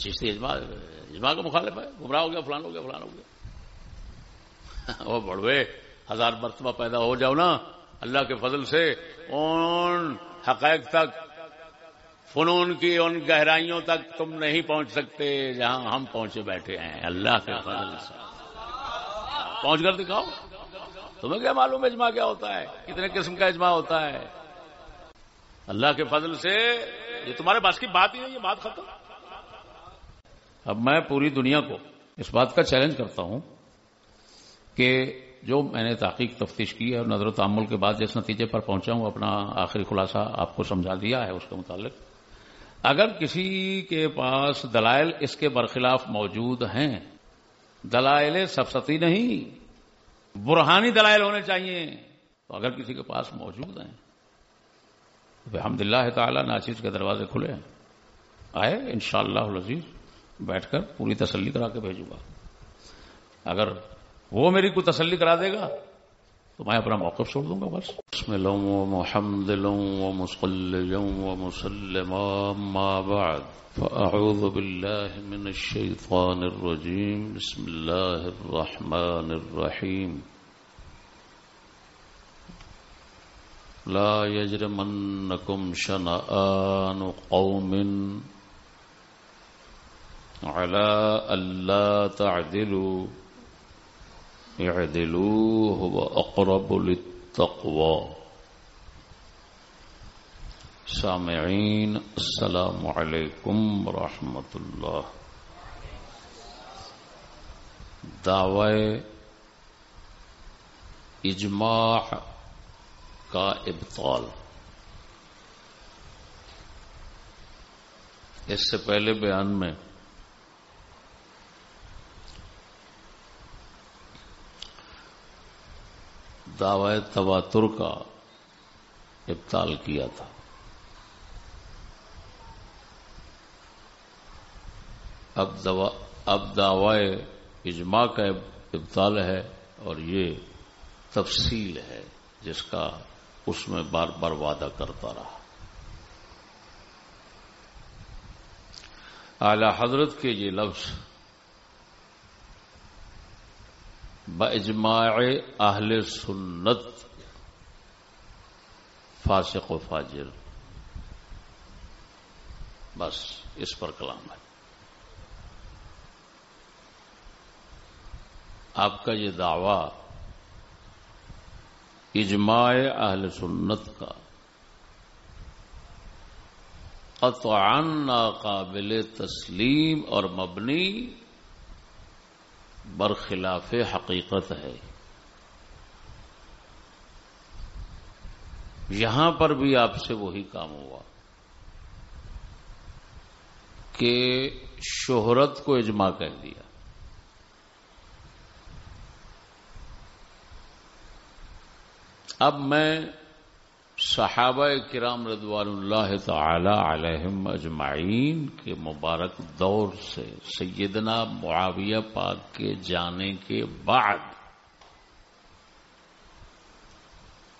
چشتی اجماع اجماع کا مخالف ہے۔ گمراہ ہو گیا، فلان ہو گیا، فلان ہو گیا۔ وہ بڑوے، ہزار مرتبہ پیدا ہو جاؤ نا۔ اللہ کے فضل سے ان حقائق تک، فنون کی ان گہرائیوں تک تم نہیں پہنچ سکتے جہاں ہم پہنچے بیٹھے ہیں۔ اللہ کے فضل سے۔ پہنچ کر دکھاؤ۔ تمہیں کیا معلوم اجماع کیا ہوتا ہے؟ کتنے قسم کا اجماع ہوتا ہے؟ اللہ کے فضل سے یہ تمہارے پاس کی بات ہی ہے، یہ بات ختم۔ اب میں پوری دنیا کو اس بات کا چیلنج کرتا ہوں کہ جو میں نے تحقیق تفتیش کی ہے اور نظر و تعمل کے بعد جس نتیجے پر پہنچا ہوں، اپنا آخری خلاصہ آپ کو سمجھا دیا ہے اس کے متعلق۔ اگر کسی کے پاس دلائل اس کے برخلاف موجود ہیں، دلائل سفستی نہیں، برہانی دلائل ہونے چاہیے، تو اگر کسی کے پاس موجود ہیں الحمد للہ تعالیٰ ناچیز کے دروازے کھلے ہیں۔ آئے انشاءاللہ العزیز۔ بیٹھ کر پوری تسلی کرا کے بھیجوں گا۔ اگر وہ میری کو تسلی کرا دے گا تو میں اپنا موقف چھوڑ دوں گا بس۔ بسم اللہ و محمد لوں و مسلم و مسلم ما بعد۔ فأعوذ بالله من الشيطان الرجيم بسم الله الرحمن الرحيم لا يجرمنكم شنآن قوم على ألا تعدلوا. اعدلوا هو اقرب للتقوى. سامعین السلام علیکم ورحمۃ اللہ دعوی اجماع کا ابطال. اس سے پہلے بیان میں دعوی تواتر کا ابتال کیا تھا۔ اب اب دعوی اجماع کا ابتال ہے اور یہ تفصیل ہے جس کا اس میں بار بار وعدہ کرتا رہا۔ اعلی حضرت کے یہ لفظ بجماع اہل سنت فاسق و فاجر۔ بس اس پر کلام ہے۔ آپ کا یہ دعوی اجماع اہل سنت کا قطعا ناقابل تسلیم اور مبنی برخلاف حقیقت ہے۔ یہاں پر بھی آپ سے وہی کام ہوا کہ شہرت کو اجماع کہہ دیا۔ اب میں صحابہ کرام رضوان اللہ تعالی علیہم اجمعین کے مبارک دور سے سیدنا معاویہ پاک کے جانے کے بعد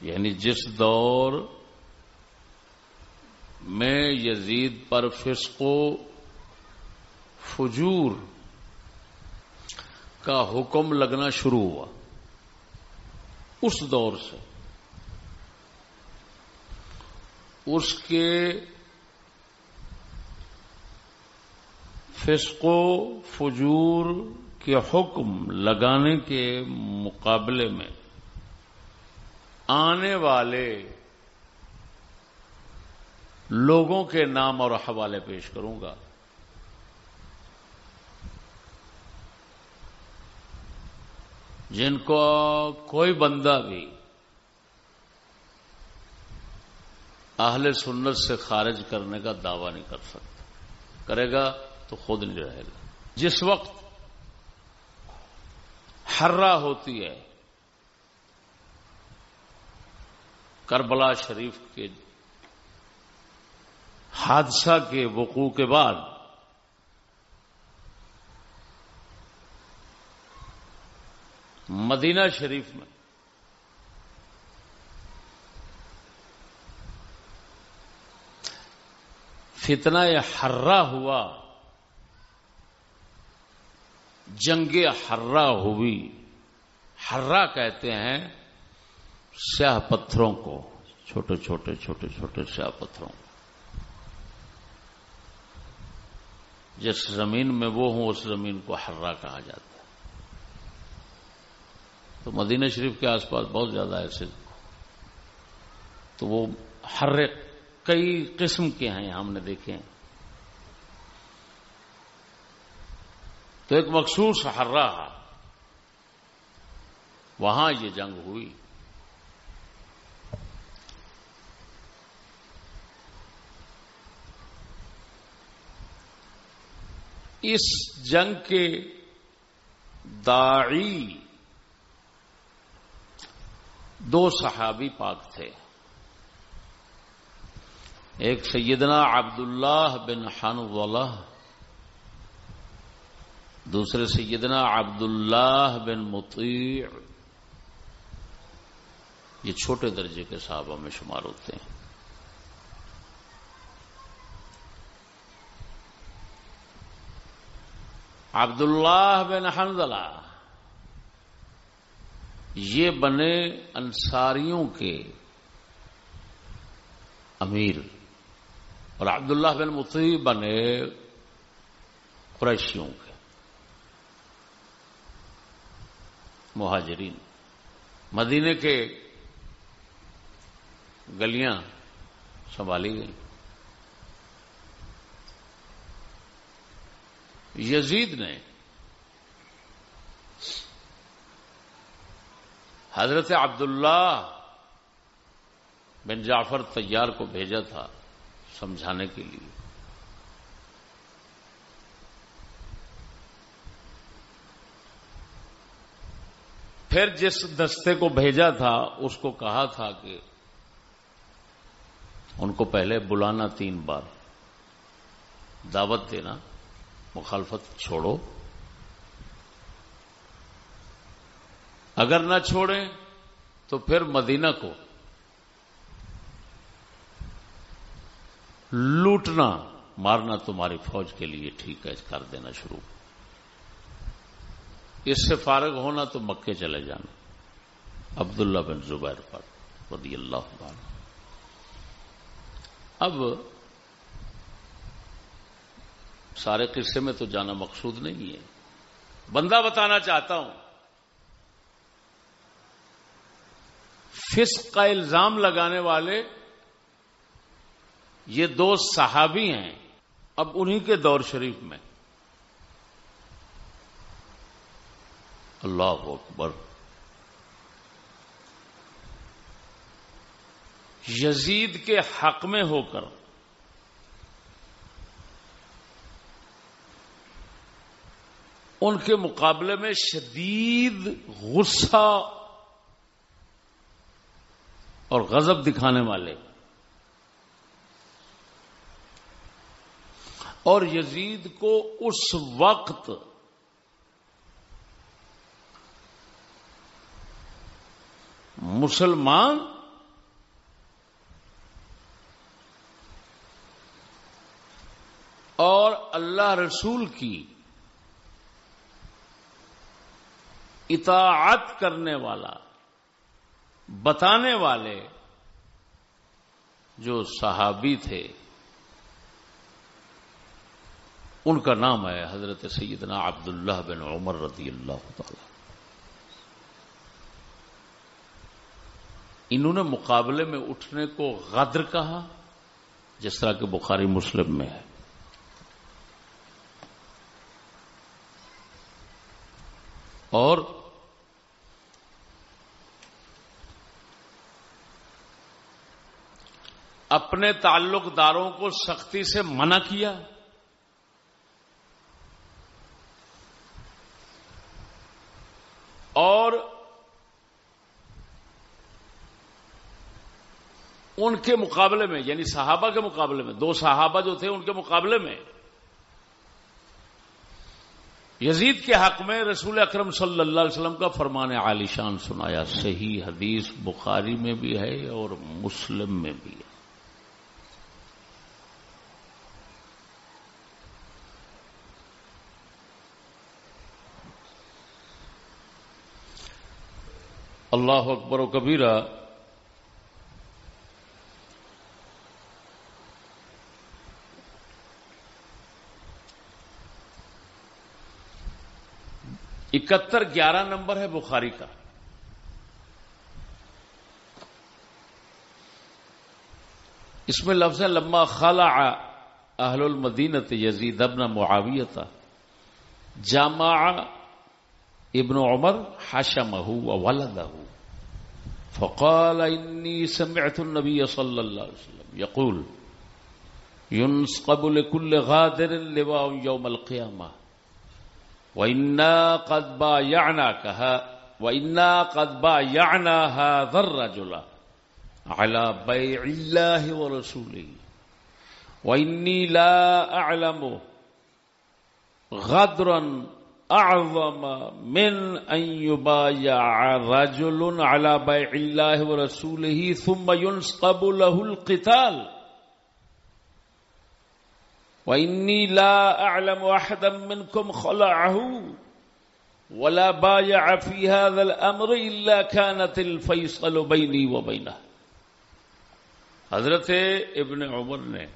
یعنی جس دور میں یزید پر فسق و فجور کا حکم لگنا شروع ہوا، اس دور سے اس کے فسق و فجور کے حکم لگانے کے مقابلے میں آنے والے لوگوں کے نام اور حوالے پیش کروں گا۔ جن کو کوئی بندہ بھی اہل سنت سے خارج کرنے کا دعوی نہیں کر سکتا۔ کرے گا تو خود نہیں رہے گا۔ جس وقت ہررا ہوتی ہے، کربلا شریف کے حادثہ کے وقوع کے بعد مدینہ شریف میں فتنہ ہررا ہوا۔ جنگ ہررا ہوئی۔ ہررا کہتے ہیں سیاہ پتھروں کو، چھوٹے چھوٹے چھوٹے چھوٹے سیاہ پتھروں کو۔ جس زمین میں وہ ہوں، اس زمین کو ہررا کہا جاتا ہے۔ تو مدینہ شریف کے آس پاس بہت زیادہ ایسے۔ تو وہ ہر کئی قسم کے ہیں، ہم نے دیکھے ہیں۔ تو ایک مخصوص ہررا وہاں یہ جنگ ہوئی۔ اس جنگ کے داعی دو صحابی پاک تھے۔ ایک سیدنا عبداللہ بن حنظلہ، دوسرے سیدنا عبداللہ بن مطیع۔ یہ چھوٹے درجے کے صحابہ میں شمار ہوتے ہیں۔ عبداللہ بن حنزلہ یہ بنے انصاریوں کے امیر۔ اور عبداللہ بن مطیع بنے قریشیوں کے مہاجرین۔ مدینے کے گلیاں سنبھالی گئیں۔ یزید نے حضرت عبداللہ بن جعفر تیار کو بھیجا تھا۔ سمجھانے کے لیے۔ پھر جس دستے کو بھیجا تھا، اس کو کہا تھا کہ ان کو پہلے بلانا تین بار۔ دعوت دینا، مخالفت چھوڑو۔ اگر نہ چھوڑیں، تو پھر مدینہ کو۔ لوٹنا، مارنا تمہاری فوج کے لیے ٹھیک ہے، کر دینا شروع۔ اس سے فارغ ہونا تو مکے چلے جانا۔ عبداللہ بن زبیر پر رضی اللہ عنہ۔ اب سارے قصے میں تو جانا مقصود نہیں ہے۔ بندہ بتانا چاہتا ہوں۔ فسق کا الزام لگانے والے یہ دو صحابی ہیں اب انہی کے دور شریف میں۔ اللہ اکبر۔ یزید کے حق میں ہو کر۔ ان کے مقابلے میں شدید غصہ اور غضب دکھانے والے۔ اور یزید کو اس وقت مسلمان اور اللہ رسول کی اطاعت کرنے والا، بتانے والے جو صحابی تھے ان کا نام ہے حضرت سیدنا عبداللہ بن عمر رضی اللہ تعالی۔ انہوں نے مقابلے میں اٹھنے کو غدر کہا، جس طرح کہ بخاری مسلم میں ہے۔ اور اپنے تعلق داروں کو سختی سے منع کیا۔ اور ان کے مقابلے میں یعنی صحابہ کے مقابلے میں، دو صحابہ جو تھے ان کے مقابلے میں یزید کے حق میں رسول اکرم صلی اللہ علیہ وسلم کا فرمان عالی شان سنایا۔ صحیح حدیث بخاری میں بھی ہے اور مسلم میں بھی ہے۔ اللہ اکبر و کبیرہ اکہتر گیارہ نمبر ہے بخاری کا۔ اس میں لفظ لما خالہ اہل المدینت یزید ابن معاویت جامع ابن عمر حشمه وولده. فقال إني سمعت النبي صلى الله عليه وسلم يقول ينسقب لكل غادر لواء يوم القيامة. وإنا قد بايعناك وإنا قد بايعنا هذا الرجل على بيع الله ورسوله. وإني لا أعلم غدرا أعظم من أن يبايع رجل على بيع الله ورسوله ثم ينسقب له القتال. وإني لا أعلم أحدا منكم خلعه ولا بايع في هذا الأمر إلا كانت الفيصل بيني وبينه. حضرت ابن عمر نے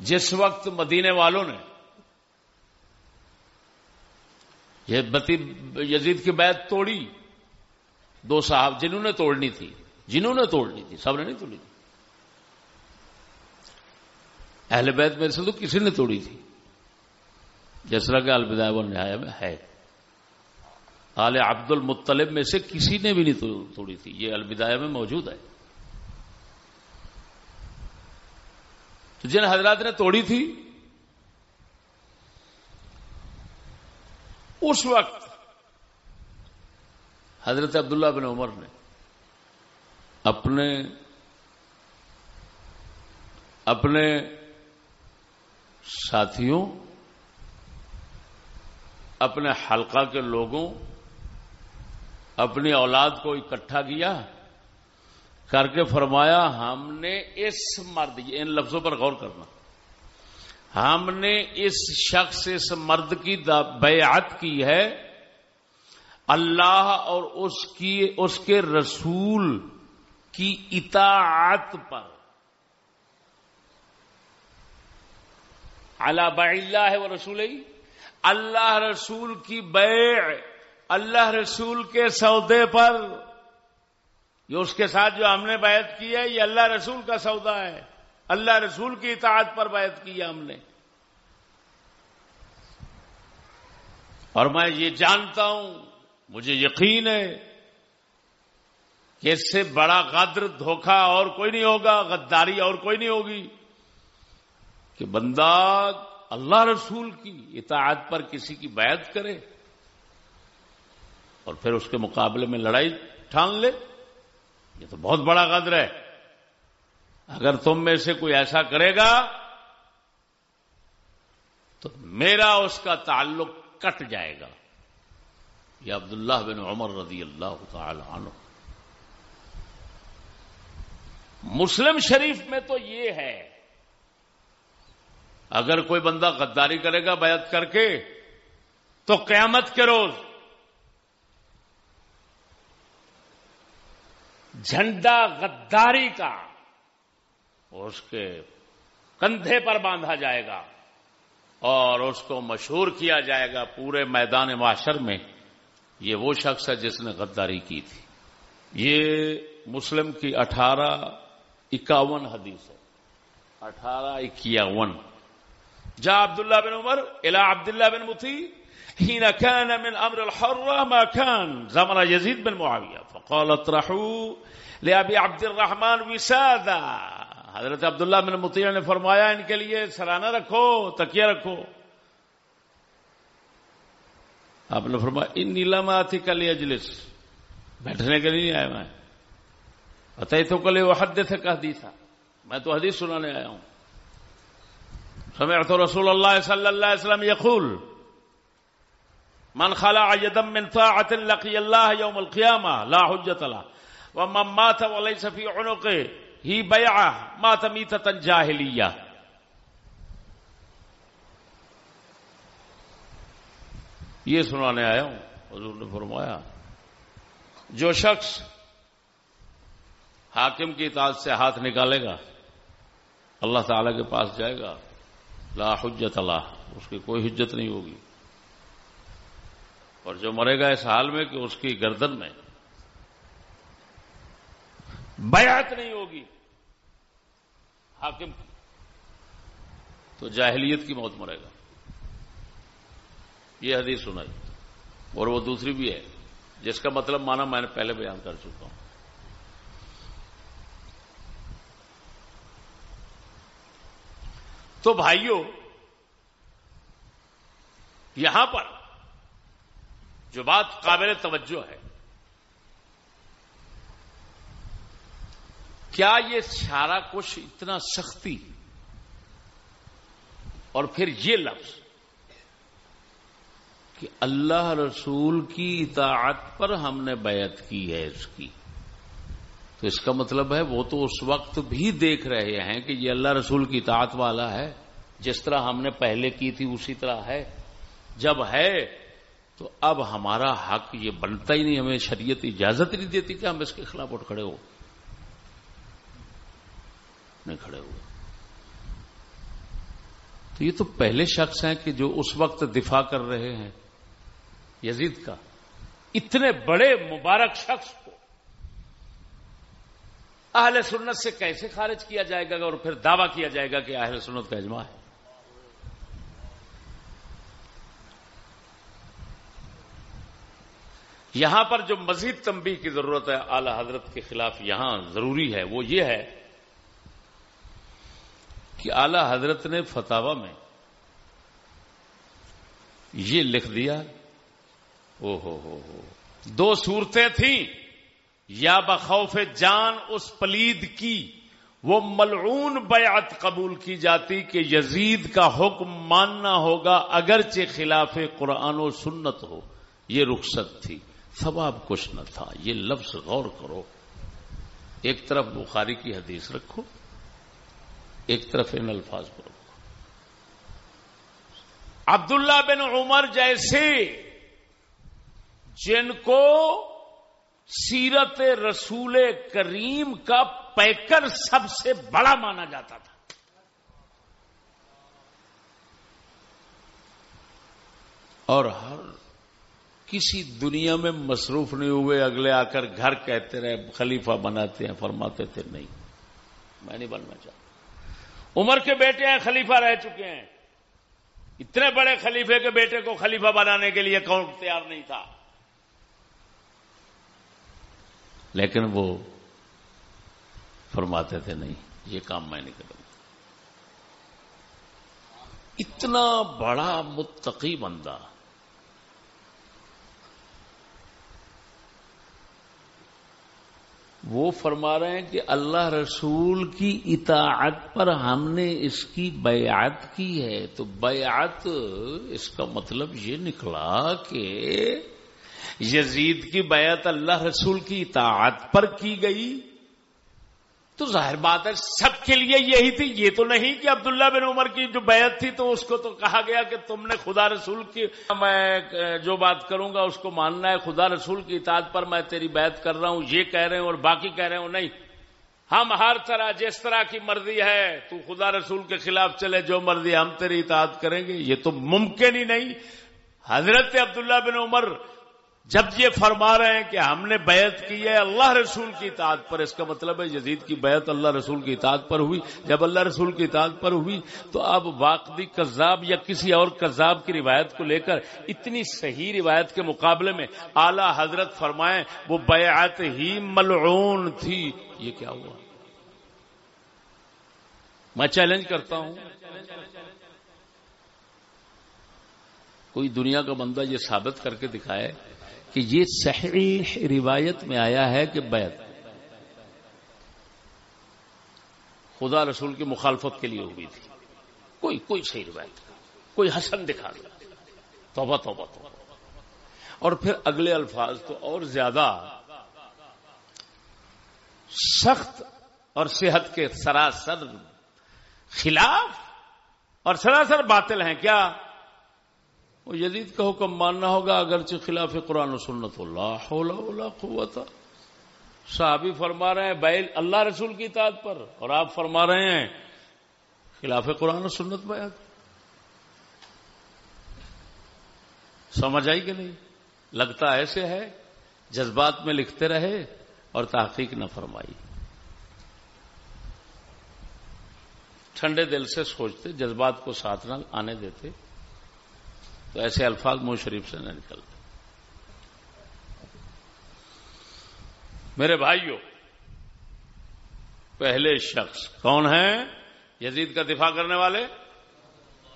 جس وقت مدینے والوں نے یہ بتی یزید کی بیعت توڑی۔ دو صاحب جنہوں نے توڑنی تھی، جنہوں نے توڑنی تھی، سب نے نہیں توڑی تھی۔ اہل بیت میرے سے تو کسی نے توڑی تھی۔ جس طرح کہ الوداع و نہایا میں ہے۔ آل عبد المطلب میں سے کسی نے بھی نہیں توڑی تھی۔ یہ الوداع میں موجود ہے۔ تو جن حضرات نے توڑی تھی اس وقت حضرت عبداللہ بن عمر نے اپنے اپنے ساتھیوں، اپنے حلقہ کے لوگوں، اپنی اولاد کو اکٹھا کیا کر کے فرمایا ہم نے اس مرد ان لفظوں پر غور کرنا۔ ہم نے اس شخص، اس مرد کی بیعت کی ہے۔ اللہ اور اس کی، اس کے رسول کی اطاعت پر۔ اللہ اللہ ہے وہ رسول اللہ رسول کی بیع، اللہ رسول کے سودے پر۔ یہ اس کے ساتھ جو ہم نے بیعت کی ہے، یہ اللہ رسول کا سودا ہے۔ اللہ رسول کی اطاعت پر بیعت کی ہم نے۔ اور میں یہ جانتا ہوں، مجھے یقین ہے کہ اس سے بڑا غدر دھوکہ اور کوئی نہیں ہوگا، غداری اور کوئی نہیں ہوگی کہ بندہ اللہ رسول کی اطاعت پر کسی کی بیعت کرے اور پھر اس کے مقابلے میں لڑائی ٹھان لے، یہ تو بہت بڑا غدر ہے۔ اگر تم میں سے کوئی ایسا کرے گا تو میرا اس کا تعلق کٹ جائے گا۔ یہ عبداللہ بن عمر رضی اللہ تعالی عنہ۔ مسلم شریف میں تو یہ ہے، اگر کوئی بندہ غداری کرے گا بیعت کر کے، تو قیامت کے روز جھنڈا غداری کا اس کے کندھے پر باندھا جائے گا اور اس کو مشہور کیا جائے گا پورے میدان معاشر میں یہ وہ شخص ہے جس نے غداری کی تھی۔ یہ مسلم کی اٹھارہ اکاون حدیث ہے۔ اٹھارہ اکیاون۔ جا عبداللہ بن عمر الا عبداللہ بن متی حين كان من امر الحر ما كان زمن يزيد بن معاويه فقال اطرحوا لابي عبد الرحمن وسادا حضرت عبداللہ بن مطیع نے فرمایا ان کے لیے سرانہ رکھو، تکیہ رکھو۔ آپ نے فرمایا ان نیلام آتی کل اجلس بیٹھنے کے لیے نہیں آیا میں۔ بتائی تو کل وہ حد سے کہہ دی تھا میں تو حدیث سنانے آیا ہوں۔ سمعت رسول اللہ صلی اللہ علیہ وسلم یقول، من خلع يدم من طاعة لقي الله يوم القيامة لا حجة له، ومن مات وليس في عنقه ہی بیا ماتمی تن جاہلیہ۔ یہ سنانے آیا ہوں، حضور نے فرمایا، جو شخص حاکم کی اطاعت سے ہاتھ نکالے گا، اللہ تعالی کے پاس جائے گا، لا حجت اللہ، اس کی کوئی حجت نہیں ہوگی۔ اور جو مرے گا اس حال میں کہ اس کی گردن میں بیعت نہیں ہوگی۔ حاکم کی۔ تو جاہلیت کی موت مرے گا۔ یہ حدیث سنائی۔ اور وہ دوسری بھی ہے۔ جس کا مطلب مانا میں نے پہلے بیان کر چکا ہوں۔ تو بھائیوں یہاں پر جو بات قابل توجہ ہے کیا یہ سارا کچھ اتنا سختی اور پھر یہ لفظ کہ اللہ رسول کی اطاعت پر ہم نے بیعت کی ہے اس کی تو اس کا مطلب ہے وہ تو اس وقت بھی دیکھ رہے ہیں کہ یہ اللہ رسول کی اطاعت والا ہے جس طرح ہم نے پہلے کی تھی اسی طرح ہے جب ہے تو اب ہمارا حق یہ بنتا ہی نہیں، ہمیں شریعت اجازت نہیں دیتی کہ ہم اس کے خلاف اٹھ کھڑے ہو نہیں کھڑے ہوئے۔ تو یہ تو پہلے شخص ہیں کہ جو اس وقت دفاع کر رہے ہیں، یزید کا۔ اتنے بڑے مبارک شخص کو۔ اہل سنت سے کیسے خارج کیا جائے گا اور پھر دعویٰ کیا جائے گا کہ اہل سنت کا اجماع ہے؟ یہاں پر جو مزید تنبیہ کی ضرورت ہے اعلی حضرت کے خلاف یہاں ضروری ہے، وہ یہ ہے کہ اعلی حضرت نے فتوا میں یہ لکھ دیا، او ہو ہو ہو۔ دو صورتیں تھیں۔ یا بخوف جان اس پلید کی، وہ ملعون بیعت قبول کی جاتی کہ یزید کا حکم ماننا ہوگا اگرچہ خلاف قرآن و سنت ہو۔ یہ رخصت تھی۔ ثواب کچھ نہ تھا۔ یہ لفظ غور کرو۔ ایک طرف بخاری کی حدیث رکھو۔ ایک طرف ان الفاظ کو رکھو۔ عبداللہ بن عمر جیسے جن کو سیرت رسول کریم کا پیکر سب سے بڑا مانا جاتا تھا۔ اور ہر کسی دنیا میں مصروف نہیں ہوئے، اگلے آ کر گھر کہتے رہے، خلیفہ بناتے ہیں، فرماتے تھے، نہیں، میں نہیں بننا چاہتا۔ عمر کے بیٹے ہیں، خلیفہ رہ چکے ہیں۔ اتنے بڑے خلیفے کے بیٹے کو خلیفہ بنانے کے لیے کون تیار نہیں تھا۔ لیکن وہ فرماتے تھے، نہیں، یہ کام میں نہیں کروں اتنا بڑا متقی بندہ وہ فرما رہے ہیں کہ اللہ رسول کی اطاعت پر ہم نے اس کی بیعت کی ہے۔ تو بیعت، اس کا مطلب یہ نکلا کہ یزید کی بیعت اللہ رسول کی اطاعت پر کی گئی۔ تو ظاہر بات ہے سب کے لیے یہی تھی، یہ تو نہیں کہ عبداللہ بن عمر کی جو بیعت تھی تو اس کو تو کہا گیا کہ تم نے خدا رسول کی، میں جو بات کروں گا اس کو ماننا ہے، خدا رسول کی اطاعت پر میں تیری بیعت کر رہا ہوں، یہ کہہ رہے ہیں اور باقی کہہ رہے ہوں نہیں۔ ہم ہر طرح، جس طرح کی مرضی ہے، تو خدا رسول کے خلاف چلے، جو مرضی ہم تیری اطاعت کریں گے، یہ تو ممکن ہی نہیں۔ حضرت عبداللہ بن عمر جب یہ فرما رہے ہیں کہ ہم نے بیعت کی ہے، اللہ رسول کی اطاعت پر، اس کا مطلب ہے یزید کی بیعت اللہ رسول کی اطاعت پر ہوئی۔ جب اللہ رسول کی اطاعت پر ہوئی، تو اب واقعی کذاب یا کسی اور کذاب کی روایت کو لے کر اتنی صحیح روایت کے مقابلے میں اعلی حضرت فرمائیں وہ بیعت ہی ملعون تھی۔ یہ کیا ہوا؟ میں چیلنج کرتا ہوں۔ کوئی دنیا کا بندہ یہ ثابت کر کے دکھائے کہ یہ صحیح روایت میں آیا ہے کہ بیت خدا رسول کی مخالفت کے لیے ہوئی تھی۔ کوئی کوئی صحیح روایت کوئی حسن دکھا دیا توبہ توبہ توبہ۔ اور پھر اگلے الفاظ تو اور زیادہ سخت اور صحت کے سراسر خلاف اور سراسر باطل ہیں۔ کیا وہ یزید کا حکم ماننا ہوگا اگرچہ خلاف قرآن و سنت اللہ قوت. صحابی فرما رہے ہیں بیل اللہ رسول کی اطاعت پر، اور آپ فرما رہے ہیں، خلاف قرآن و سنت بیعت سمجھ آئی کہ نہیں؟ لگتا ایسے ہے، جذبات میں لکھتے رہے اور تحقیق نہ فرمائی۔ ٹھنڈے دل سے سوچتے، جذبات کو ساتھ نہ آنے دیتے۔ تو ایسے الفاظ منہ شریف سے نہ نکلتے۔ میرے بھائیوں پہلے شخص کون ہیں؟ یزید کا دفاع کرنے والے؟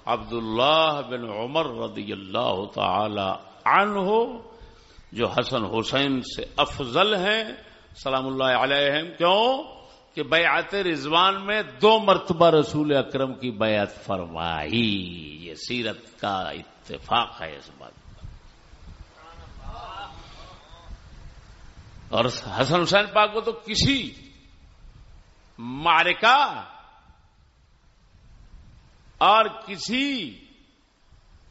عبداللہ بن عمر رضی اللہ تعالی عنہ، جو حسن حسین سے افضل ہیں، سلام اللہ علیہ کیوں؟ کہ بیعت رضوان میں دو مرتبہ رسول اکرم کی بیعت فرمائی۔ یہ سیرت کا اتفاق ہے اس بات اور حسن حسین پاک کو تو کسی مارکا اور کسی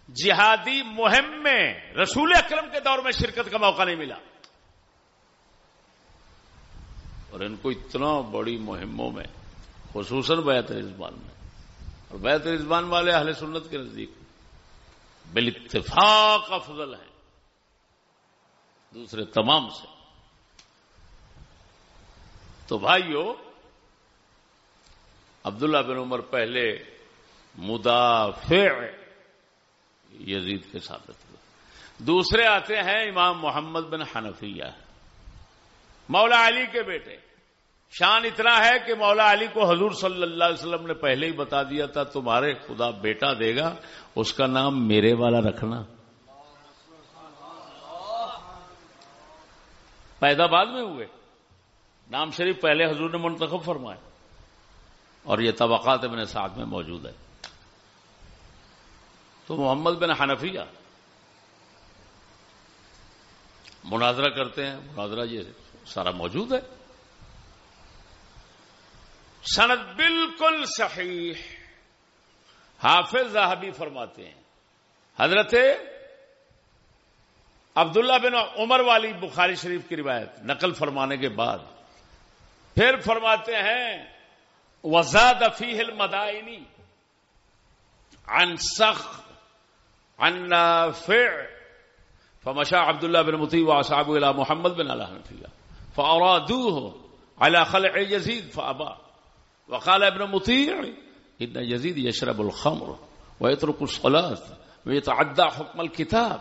جہادی مہم میں رسول اکرم کے دور میں شرکت کا موقع نہیں ملا۔ اور ان کو اتنا بڑی مہموں میں، خصوصاً بیت رضبان میں۔ اور بیت رضبان والے اہل سنت کے نزدیک بال اتفاق افضل ہیں۔ دوسرے تمام سے۔ تو بھائیو، عبداللہ بن عمر پہلے مدافع یزید کے ساتھ دوسرے آتے ہیں امام محمد بن حنفیہ۔ مولا علی کے بیٹے۔ شان اتنا ہے کہ مولا علی کو حضور صلی اللہ علیہ وسلم نے پہلے ہی بتا دیا تھا، تمہارے خدا بیٹا دے گا، اس کا نام میرے والا رکھنا۔ پیدا بعد میں ہوئے۔ نام شریف پہلے حضور نے منتخب فرمایا۔ اور یہ طبقات اپنے ساتھ میں موجود ہے۔ تو محمد بن حنفیہ۔ مناظرہ کرتے ہیں، مناظرہ یہ سارا موجود ہے۔ سند بالکل صحیح۔ حافظ زاہبی فرماتے ہیں۔ حضرت عبداللہ بن عمر والی بخاری شریف کی روایت، نقل فرمانے کے بعد۔ پھر فرماتے ہیں، وزاد فیح المدائنی۔ عن سخ، عن نافع۔ فمشى عبد الله بن مطيع واصحابه الى محمد بن الحنفيه فارادوه على خلع يزيد فابى وقال ابن مطيع ان يزيد يشرب الخمر ويترك الصلاه ويتعدى حكم الكتاب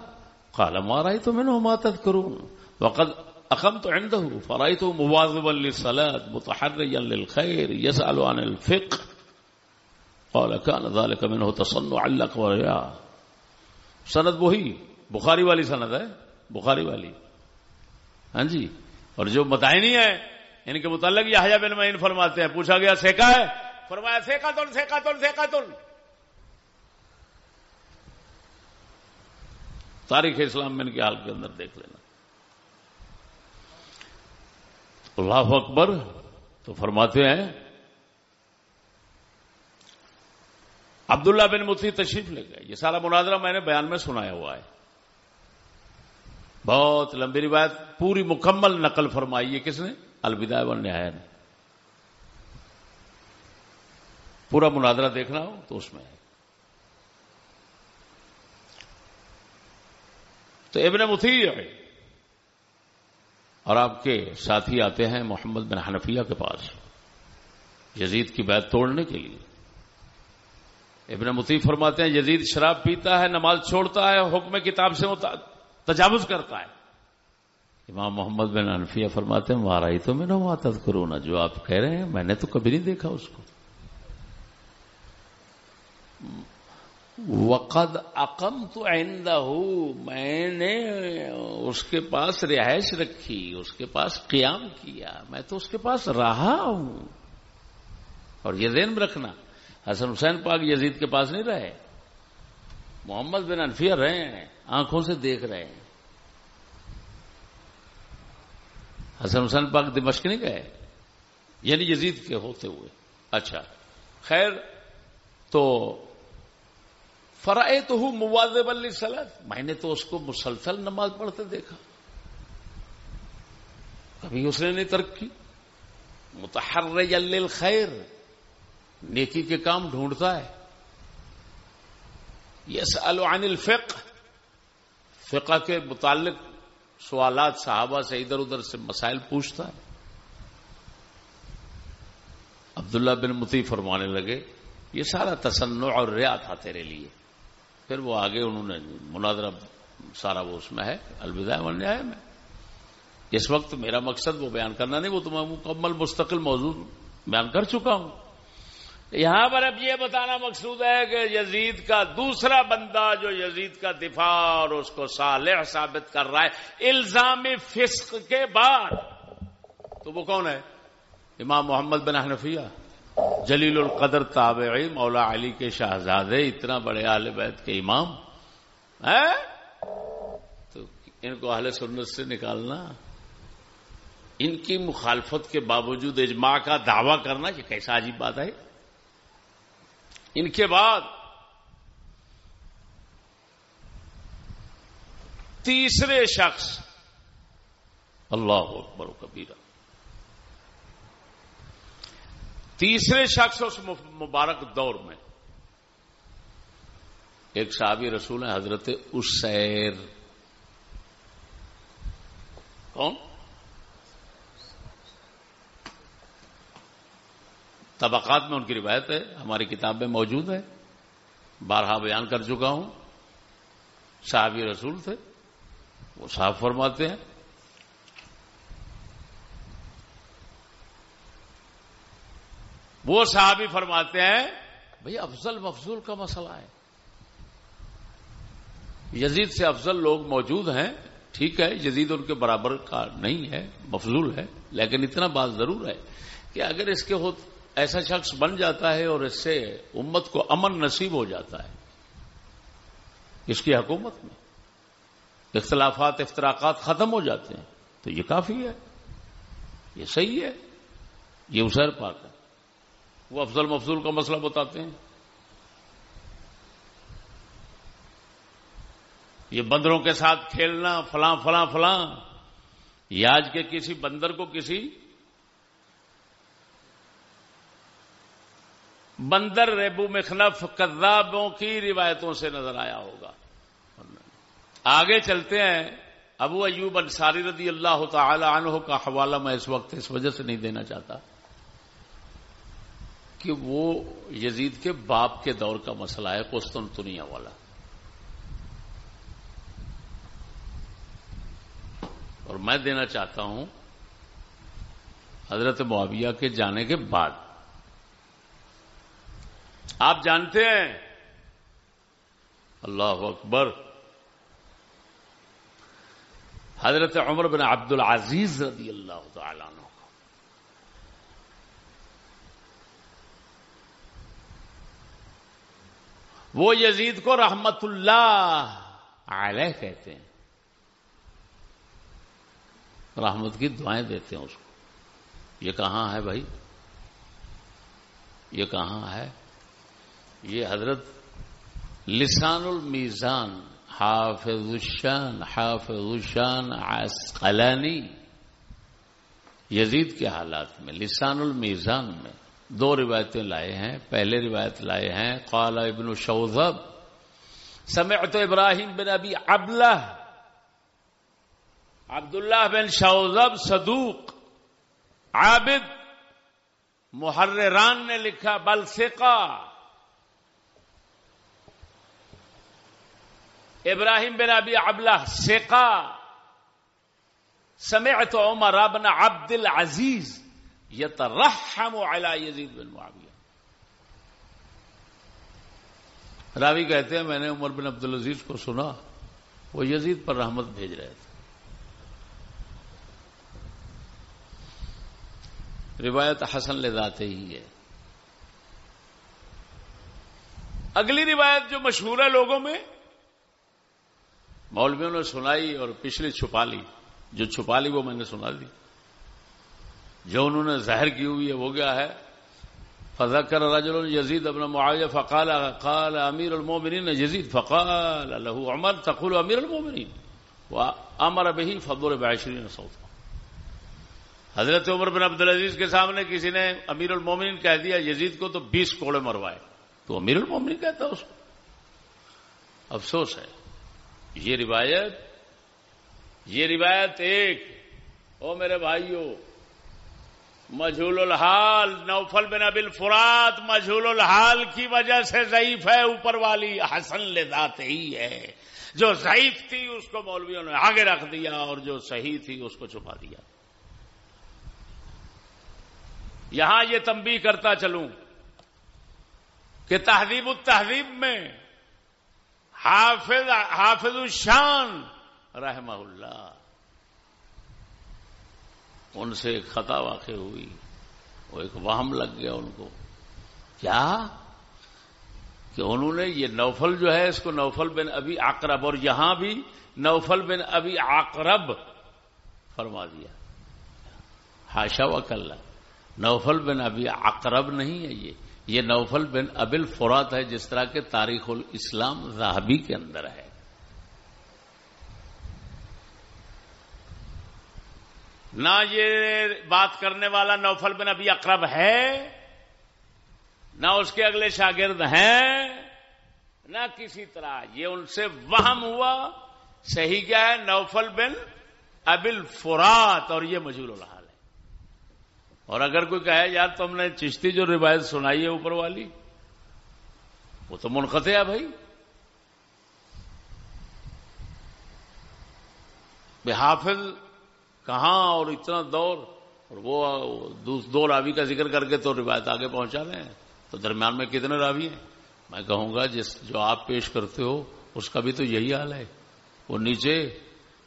قال ما رايت منه ما تذكرون وقد اقمت عنده فرايته مواظبا للصلاه متحريا للخير يسال عن الفقه قال كان ذلك منه تصنع لك ورياء سند وہی، بخاری والی سند ہے، بخاری والی۔ ہاں جی؟ اور جو متعینی ہے ان کے متعلق یہ بن معین فرماتے ہیں، پوچھا گیا سیکا ہے؟ فرمایا سیکا تن سیکا تن سیکا تن۔ تاریخ اسلام میں ان کے حال کے اندر دیکھ لینا۔ اللہ اکبر تو فرماتے ہیں، عبداللہ بن مفتی تشریف لے گئے۔ یہ سارا مناظرہ میں نے بیان میں سنایا ہوا ہے۔ بہت لمبی روایت، پوری مکمل نقل فرمائی ہے کس نے؟ الوداع و نہایا نے۔ پورا مناظرہ دیکھنا ہو تو اس میں ہے۔ تو ابن مفتی اور آپ کے ساتھی آتے ہیں محمد بن حنفیہ کے پاس، یزید کی بیعت توڑنے کے لیے۔ ابن متی فرماتے ہیں، یزید شراب پیتا ہے، نماز چھوڑتا ہے، حکم کتاب سے تجاوز کرتا ہے۔ امام محمد بن انفیہ فرماتے ہیں مارا ہی تو میں نہ کروں نا جو آپ کہہ رہے ہیں، میں نے تو کبھی نہیں دیکھا اس کو۔ وقد اقم تو آئندہ ہوں میں نے اس کے پاس رہائش رکھی، اس کے پاس قیام کیا۔ میں تو اس کے پاس رہا ہوں۔ اور یہ ذہن رکھنا، حسن حسین پاک یزید کے پاس نہیں رہے۔ محمد بن انفیہ رہے ہیں، آنکھوں سے دیکھ رہے ہیں۔ حسن حسین پاک دمشق نہیں گئے؟ یعنی یزید کے ہوتے ہوئے۔ اچھا خیر، تو فرائے تو ہوں مواز سلط میں نے تو اس کو مسلسل نماز پڑھتے دیکھا۔ کبھی اس نے نہیں ترک کی۔ متحر خیر نیکی کے کام ڈھونڈتا ہے۔ یس عن الفق فقہ کے متعلق سوالات صحابہ سے ادھر ادھر سے مسائل پوچھتا ہے۔ عبداللہ بن متی فرمانے لگے، یہ سارا تصنع اور ریا تھا تیرے لیے۔ پھر وہ آگے انہوں نے مناظرہ سارا وہ اس میں ہے، الوداع بن جائے میں۔ اس وقت میرا مقصد وہ بیان کرنا نہیں، وہ تو میں مکمل مستقل موضوع بیان کر چکا ہوں۔ یہاں پر اب یہ بتانا مقصود ہے کہ یزید کا دوسرا بندہ جو یزید کا دفاع اور اس کو صالح ثابت کر رہا ہے، الزام فسق کے بعد۔ تو وہ کون ہے؟ امام محمد بن حنفیہ۔ جلیل القدر تابعی، مولا علی کے شہزادے، اتنا بڑے اہل بیت کے امام۔ تو ان کو اہل سنت سے نکالنا۔ ان کی مخالفت کے باوجود اجماع کا دعوی کرنا، یہ کیسا عجیب بات ہے؟ ان کے بعد تیسرے شخص اللہ اکبر کبیرہ۔ تیسرے شخص اس مبارک دور میں۔ ایک صحابی رسول ہے حضرت اسیر۔ کون؟ طبقات میں ان کی روایت ہے، ہماری کتاب میں موجود ہے۔ بارہا بیان کر چکا ہوں۔ صحابی رسول تھے۔ وہ صاف فرماتے ہیں۔ وہ صحابی فرماتے ہیں، بھئی افضل مفضول کا مسئلہ ہے۔ یزید سے افضل لوگ موجود ہیں، ٹھیک ہے، یزید ان کے برابر کا نہیں ہے، مفضول ہے، لیکن اتنا بات ضرور ہے کہ اگر اس کے ہو ایسا شخص بن جاتا ہے اور اس سے امت کو امن نصیب ہو جاتا ہے۔ اس کی حکومت میں؟ اختلافات اختراقات ختم ہو جاتے ہیں۔ تو یہ کافی ہے۔ یہ صحیح ہے۔ یہ اسیر پاک ہے۔ وہ افضل مفضول کا مسئلہ بتاتے ہیں۔ یہ بندروں کے ساتھ کھیلنا، فلاں فلاں فلاں۔ یہ آج کے کسی بندر کو کسی بندر ریبو مخنف کذابوں کی روایتوں سے نظر آیا ہوگا۔ آگے چلتے ہیں۔ ابو ایوب انصاری رضی اللہ تعالی عنہ کا حوالہ میں اس وقت اس وجہ سے نہیں دینا چاہتا کہ وہ یزید کے باپ کے دور کا مسئلہ ہے، قسطنطنیہ والا۔ اور میں دینا چاہتا ہوں حضرت معاویہ کے جانے کے بعد۔ آپ جانتے ہیں؟ اللہ اکبر. حضرت عمر بن عبد العزیز رضی اللہ تعالیٰ عنہ. وہ یزید کو رحمت اللہ علیہ کہتے ہیں. رحمت کی دعائیں دیتے ہیں اس کو. یہ کہاں ہے بھائی؟ یہ کہاں ہے؟ یہ حضرت لسان المیزان، حافظ الشان حافظ الشان عسقلانی، یزید کے حالات میں، لسان المیزان میں دو روایتیں لائے ہیں، پہلے روایت لائے ہیں، قال ابن شوزب سمعت ابراہیم بن ابی ابلہ عبداللہ بن شوزب صدوق، عابد، محرران نے لکھا، بل ابراہیم بن ابی ابلہ سیکا سمعت عمر بن عبد العزیز یترحم علی یزید بن معاویہ۔ راوی کہتے ہیں، میں نے عمر بن عبد العزیز کو سنا، وہ یزید پر رحمت بھیج رہے تھے۔ روایت حسن لذاتے ہی ہے۔ اگلی روایت جو مشہور ہے لوگوں میں مولویوں نے سنائی اور پچھلی چھپا لی۔ جو چھپا لی وہ میں نے سنا دی۔ جو انہوں نے ظاہر کی ہوئی ہے وہ کیا ہے؟ فذكر رجل يزيد بن معاوية فقال، قال أمير المؤمنين يزيد فقال له عمر، تقول أمير المؤمنين وأمر به فضرب عشرين صوتا۔ حضرت عمر بن عبدالعزیز کے سامنے کسی نے امیر المومنین کہہ دیا، یزید کو تو بیس کوڑے مروائے تو امیر المومنین کہتا اس کو۔ افسوس ہے۔ یہ روایت یہ روایت ایک، او میرے بھائیوں مجھول الحال، نوفل بن ابل فرات مجھول الحال کی وجہ سے ضعیف ہے، اوپر والی حسن لذات ہی ہے۔ جو ضعیف تھی، اس کو مولویوں نے آگے رکھ دیا اور جو صحیح تھی، اس کو چھپا دیا۔ یہاں یہ تنبیہ کرتا چلوں کہ تہذیب التہذیب میں حافظ حافظ الشان، رحمہ اللہ۔ ان سے ایک خطا واقع ہوئی۔ وہ ایک وہم لگ گیا ان کو۔ کیا؟ کہ انہوں نے یہ نوفل جو ہے، اس کو نوفل بن ابھی آکرب اور یہاں بھی نوفل بن ابھی آکرب فرما دیا۔ ہاشا و کل نوفل بن ابھی آکرب نہیں ہے یہ۔ یہ نوفل بن ابل فرات ہے جس طرح کے تاریخ الاسلام راہبی کے اندر ہے۔ نہ یہ بات کرنے والا نوفل بن ابھی اقرب ہے، نہ اس کے اگلے شاگرد ہیں، نہ کسی طرح۔ یہ ان سے وہم ہوا، صحیح کیا ہے، نوفل بن ابل فرات اور یہ مجھول الحال ہے اور اگر کوئی کہے یار تم نے چشتی جو روایت سنائی ہے اوپر والی، وہ تو منقطع ہے بھائی۔ حافظ، کہاں اور اتنا دور؟ اور وہ دو راوی کا ذکر کر کے تو روایت آگے پہنچا رہے ہیں۔ تو درمیان میں کتنے راوی ہیں؟ میں کہوں گا جس جو آپ پیش کرتے ہو، اس کا بھی تو یہی حال ہے۔ وہ نیچے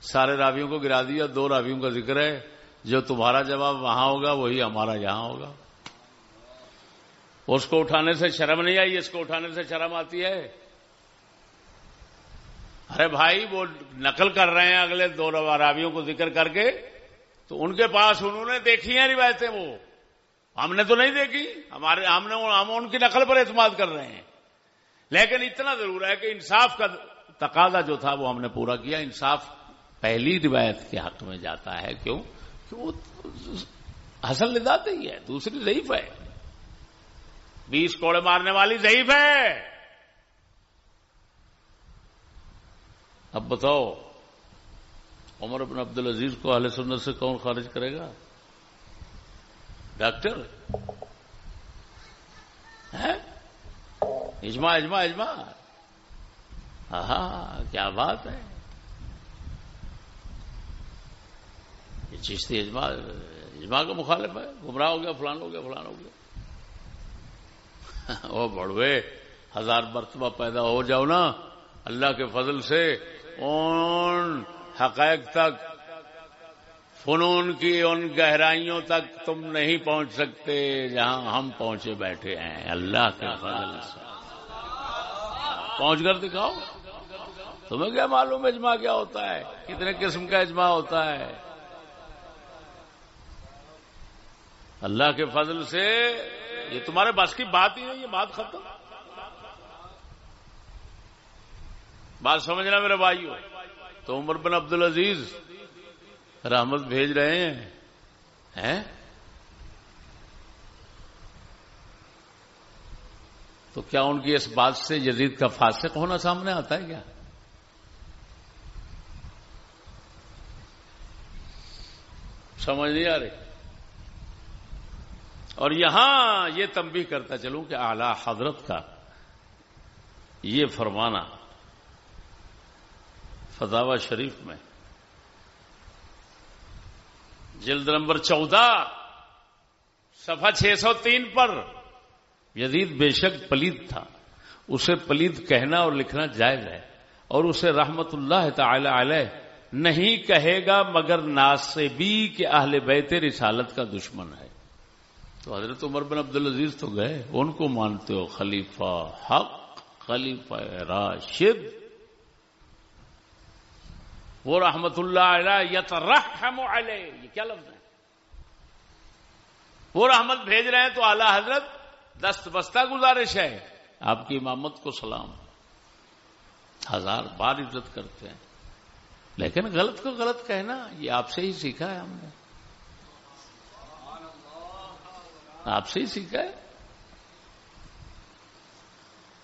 سارے راویوں کو گرا دیا، دو راویوں کا ذکر ہے۔ جو تمہارا جواب وہاں ہوگا وہی ہمارا یہاں ہوگا۔ اس کو اٹھانے سے شرم نہیں آئی؟ اس کو اٹھانے سے شرم آتی ہے؟ ارے بھائی، وہ نقل کر رہے ہیں اگلے دو راویوں کو ذکر کر کے، تو ان کے پاس انہوں نے دیکھی ہیں روایتیں وہ۔ ہم نے تو نہیں دیکھی، ہمارے، ہم نے، ہم ان کی نقل پر اعتماد کر رہے ہیں۔ لیکن اتنا ضرور ہے کہ انصاف کا تقاضا جو تھا وہ ہم نے پورا کیا۔ انصاف پہلی روایت کے حق میں جاتا ہے۔ کیوں؟ وہ حسن لدات ہی ہے، دوسری ضعیف ہے۔ بیس کوڑے مارنے والی ضعیف ہے۔ اب بتاؤ، عمر بن عبد العزیز کو اہل سنت سے کون خارج کرے گا؟ ڈاکٹر؟ اجماع اجماع اجماع۔ ہاں کیا بات ہے؟ یہ چیز اجماع اجماع کا مخالف ہے، گمراہ ہو گیا، فلان ہو گیا، فلان ہو گیا۔ وہ بڑوے، ہزار مرتبہ پیدا ہو جاؤ نا، اللہ کے فضل سے ان حقائق تک، فنون کی ان گہرائیوں تک تم نہیں پہنچ سکتے جہاں ہم پہنچے بیٹھے ہیں۔ اللہ کے فضل سے۔ پہنچ کر دکھاؤ۔ تمہیں کیا معلوم اجماع کیا ہوتا ہے؟ کتنے قسم کا اجماع ہوتا ہے؟ اللہ کے فضل سے یہ تمہارے بس کی بات ہی نہیں یہ بات ختم۔ بات سمجھنا میرے بھائیوں تو عمر بن عبد العزیز رحمت بھیج رہے ہیں؟ تو کیا ان کی اس بات سے یزید کا فاسق ہونا سامنے آتا ہے کیا؟ سمجھ نہیں آ رہی۔ اور یہاں یہ تنبیہ کرتا چلوں کہ اعلی حضرت کا یہ فرمانا فتوا شریف میں جلد نمبر چودہ سفا چھ سو تین پر یزید بے شک پلید تھا۔ اسے پلید کہنا اور لکھنا جائز ہے اور اسے رحمت اللہ تعالی علیہ نہیں کہے گا مگر ناصبی کے اہل بیت رسالت کا دشمن ہے۔ تو حضرت عمر بن عبد العزیز تو گئے، ان کو مانتے ہو خلیفہ حق، خلیفہ راشد۔ وہ رحمت اللہ علیہ یت رحم یہ کیا لفظ ہے؟ وہ رحمت بھیج رہے ہیں تو اعلی حضرت دست بستہ گزارش ہے۔ آپ کی امامت کو سلام۔ ہزار بار عزت کرتے ہیں۔ لیکن غلط کو غلط کہنا، یہ آپ سے ہی سیکھا ہے ہم نے۔ آپ سے ہی سیکھا ہے۔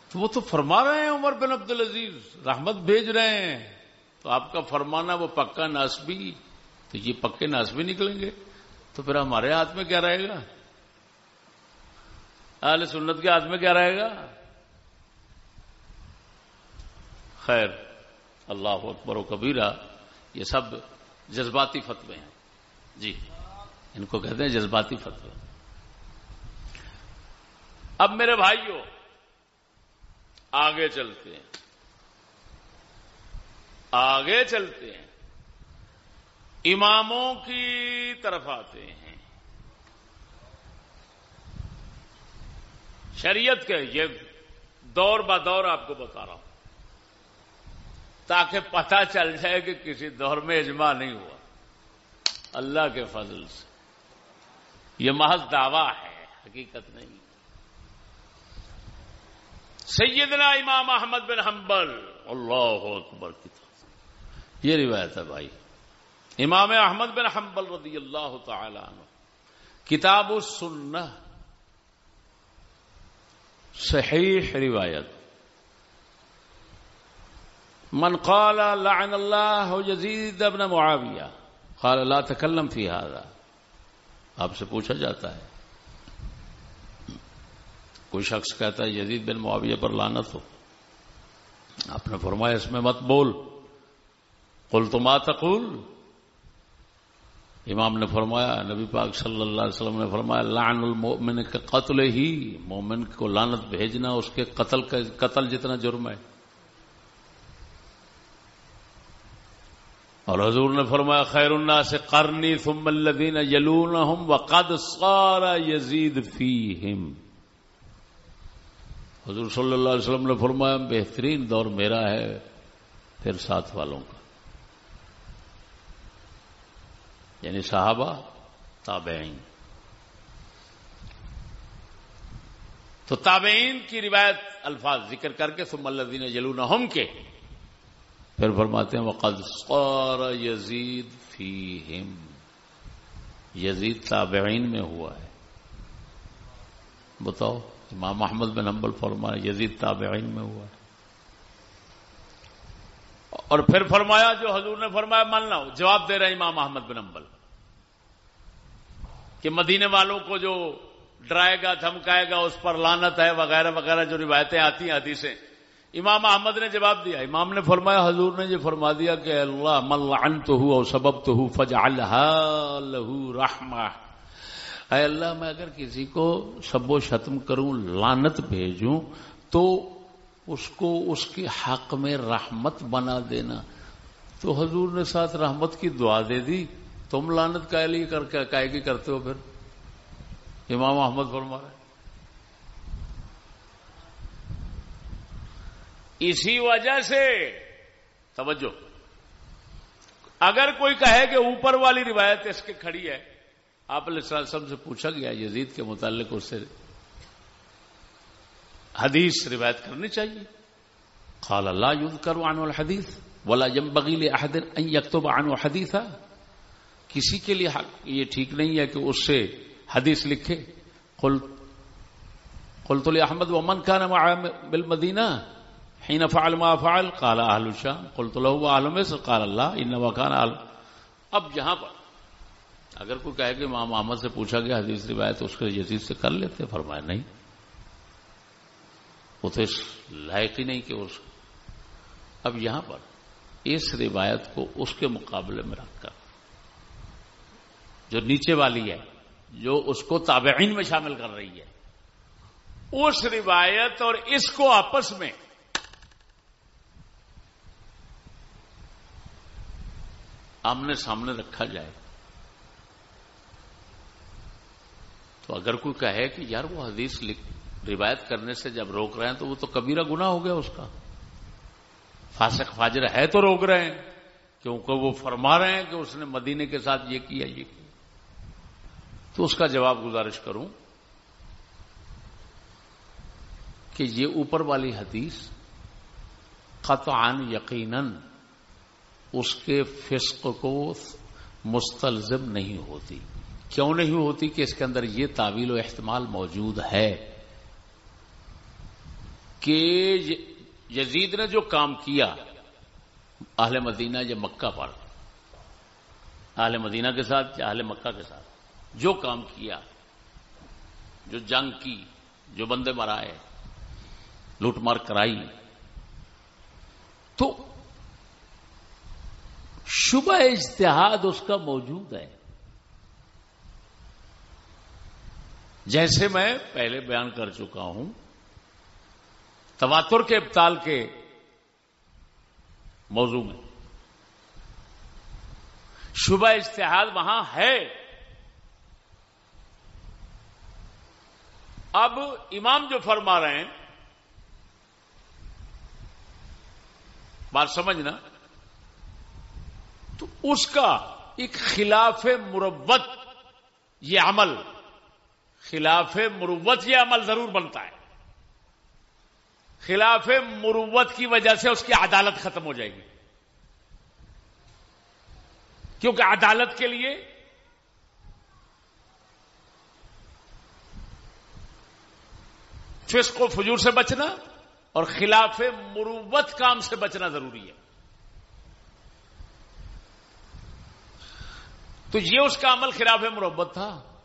تو وہ تو فرما رہے ہیں عمر بن عبد العزیز رحمت بھیج رہے ہیں۔ تو آپ کا فرمانا وہ پکا ناسبی، تو یہ پکے ناسبی نکلیں گے۔ تو پھر ہمارے ہاتھ میں کیا رہے گا؟ اہل سنت کے ہاتھ میں کیا رہے گا؟ خیر، اللہ اکبر و کبیرہ، یہ سب جذباتی فتوے ہیں۔ جی ان کو کہتے ہیں جذباتی فتوے۔ اب میرے بھائیوں آگے چلتے ہیں۔ آگے چلتے ہیں۔ اماموں کی طرف آتے ہیں۔ شریعت کے یہ دور با دور آپ کو بتا رہا ہوں۔ تاکہ پتہ چل جائے کہ کسی دور میں اجماع نہیں ہوا۔ اللہ کے فضل سے۔ یہ محض دعویٰ ہے، حقیقت نہیں سیدنا امام احمد بن حنبل۔ اللہ اکبر کی طرف یہ روایت ہے بھائی۔ امام احمد بن حنبل رضی اللہ تعالی عنہ۔ کتاب السنہ۔ صحیح روایت۔ من قال لعن اللہ یزید ابن معاویہ۔ قال لا تکلم فی هذا آپ سے پوچھا جاتا ہے۔ کوئی شخص کہتا ہے یزید بن معاویہ پر لانت ہو۔ آپ نے فرمایا، اس میں مت بول۔ قل تو ما تقول۔ امام نے فرمایا، نبی پاک صلی اللہ علیہ وسلم نے فرمایا، لعن المؤمن کے قتل ہی مومن کو لانت بھیجنا، اس کے قتل قتل جتنا جرم ہے۔ اور حضور نے فرمایا، خیر الناس قرنی ثم الذین یلونہم وقد صار یزید فیہم۔ حضور صلی اللہ علیہ وسلم نے فرمایا، بہترین دور میرا ہے پھر ساتھ والوں کا۔ یعنی صحابہ، تابعین۔ تو تابعین کی روایت الفاظ ذکر کر کے، ثم الذین یلونہم کے۔ پھر فرماتے ہیں، وقد صار یزید فیہم۔ یزید تابعین میں ہوا ہے۔ بتاؤ۔ امام محمد بن حنبل فرمایا، یزید تابعین میں ہوا۔ ہے اور پھر فرمایا، جو حضور نے فرمایا مان لو جواب دے رہے امام محمد بن حنبل۔ کہ مدینے والوں کو جو ڈرائے گا، دھمکائے گا، اس پر لانت ہے، وغیرہ وغیرہ جو روایتیں آتی ہیں، حدیثیں۔ امام احمد نے جواب دیا۔ امام نے فرمایا، حضور نے یہ فرما دیا کہ اللہ مل تو ہوں اور سبب تو ہوں فج رحمہ۔ اے اللہ، میں اگر کسی کو سب و شتم کروں لانت بھیجوں، تو اس کو اس کے حق میں رحمت بنا دینا۔ تو حضور نے ساتھ رحمت کی دعا دے دی۔ تم لانت کا لیے کر کرتے ہو پھر۔ امام احمد فرما رہے اسی وجہ سے، توجہ، اگر کوئی کہے کہ اوپر والی روایت اس کے کھڑی ہے آپ سب سے پوچھا گیا، یزید کے متعلق اس سے حدیث روایت کرنی چاہیے۔ خال اللہ یوز کرو آن الحدیث ولا جم بغیل احدین یکتب آن حدیث کسی کے لیے یہ ٹھیک نہیں ہے کہ اس سے حدیث لکھے۔ قلت احمد و من کا نام بل مدینہ حين فعل ما فعل۔ قال اهل الشام۔ قلت له اهل مصر۔ قال الله انما كان اهل اب یہاں پر اگر کوئی کہے کہ امام محمد سے پوچھا گیا حدیث روایت، اس کے یزید سے کر لیتے، فرمایا نہیں۔ وہ تو اس لائق ہی نہیں کہ اس اب یہاں پر اس روایت کو اس کے مقابلے میں رکھ کر، جو نیچے والی ہے، جو اس کو تابعین میں شامل کر رہی ہے، اس روایت اور اس کو آپس میں۔ آمنے سامنے رکھا جائے۔ تو اگر کوئی کہے کہ یار وہ حدیث روایت کرنے سے جب روک رہے ہیں تو وہ تو کبیرہ گنا ہو گیا اس کا۔ فاسق فاجر ہے تو روک رہے ہیں، کیونکہ وہ فرما رہے ہیں کہ اس نے مدینے کے ساتھ یہ کیا یہ کیا۔ تو اس کا جواب گزارش کروں کہ یہ اوپر والی حدیث قطعا یقیناً اس کے فسق کو مستلزم نہیں ہوتی۔ کیوں نہیں ہوتی کہ اس کے اندر یہ تعویل و احتمال موجود ہے کہ یزید نے جو کام کیا اہل مدینہ یا مکہ پر، اہل مدینہ کے ساتھ یا اہل مکہ کے ساتھ، جو کام کیا، جو جنگ کی، جو بندے مرائے، لوٹ مار کرائی، تو شبہ اجتہاد اس کا موجود ہے۔ جیسے میں پہلے بیان کر چکا ہوں، تواتر کے ابتال کے موضوع میں۔ شبہ اشتہاد وہاں ہے۔ اب امام جو فرما رہے ہیں، بات سمجھنا، تو اس کا ایک خلاف مربت یہ عمل خلاف مروت یہ عمل ضرور بنتا ہے۔ خلاف مروت کی وجہ سے اس کی عدالت ختم ہو جائے گی۔ کیونکہ عدالت کے لیے فسق و فجور سے بچنا اور خلاف مروت کام سے بچنا ضروری ہے۔ تو یہ اس کا عمل خلاف مربت تھا۔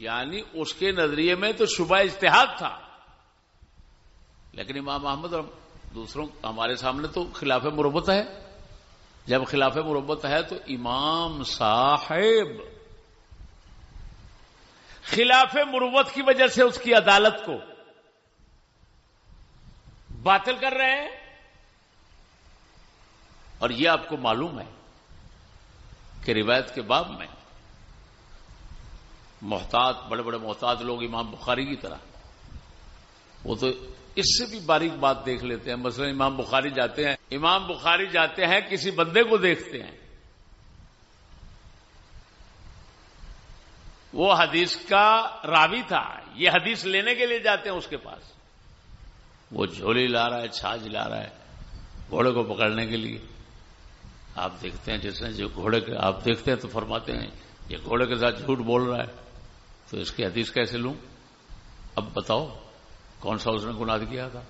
یعنی اس کے نظریے میں تو شبہ اجتہاد تھا۔ لیکن امام محمد اور دوسروں ہمارے سامنے تو خلاف مربت ہے۔ جب خلاف مربت ہے تو امام صاحب خلاف مربت کی وجہ سے اس کی عدالت کو باطل کر رہے ہیں۔ اور یہ آپ کو معلوم ہے کہ روایت کے باب میں محتاط، بڑے بڑے محتاط لوگ امام بخاری کی طرح۔ وہ تو اس سے بھی باریک بات دیکھ لیتے ہیں۔ مثلا امام بخاری جاتے ہیں۔ امام بخاری جاتے ہیں، کسی بندے کو دیکھتے ہیں۔ وہ حدیث کا راوی تھا۔ یہ حدیث لینے کے لیے جاتے ہیں اس کے پاس۔ وہ جھولی لا رہا ہے، چھاج لا رہا ہے گھوڑے کو پکڑنے کے لیے۔ آپ دیکھتے ہیں جس نے جو گھوڑے آپ دیکھتے ہیں تو فرماتے ہیں، یہ گھوڑے کے ساتھ جھوٹ بول رہا ہے۔ تو اس کی حدیث کیسے لوں؟ اب بتاؤ، کون سا اس نے گناہ کیا تھا؟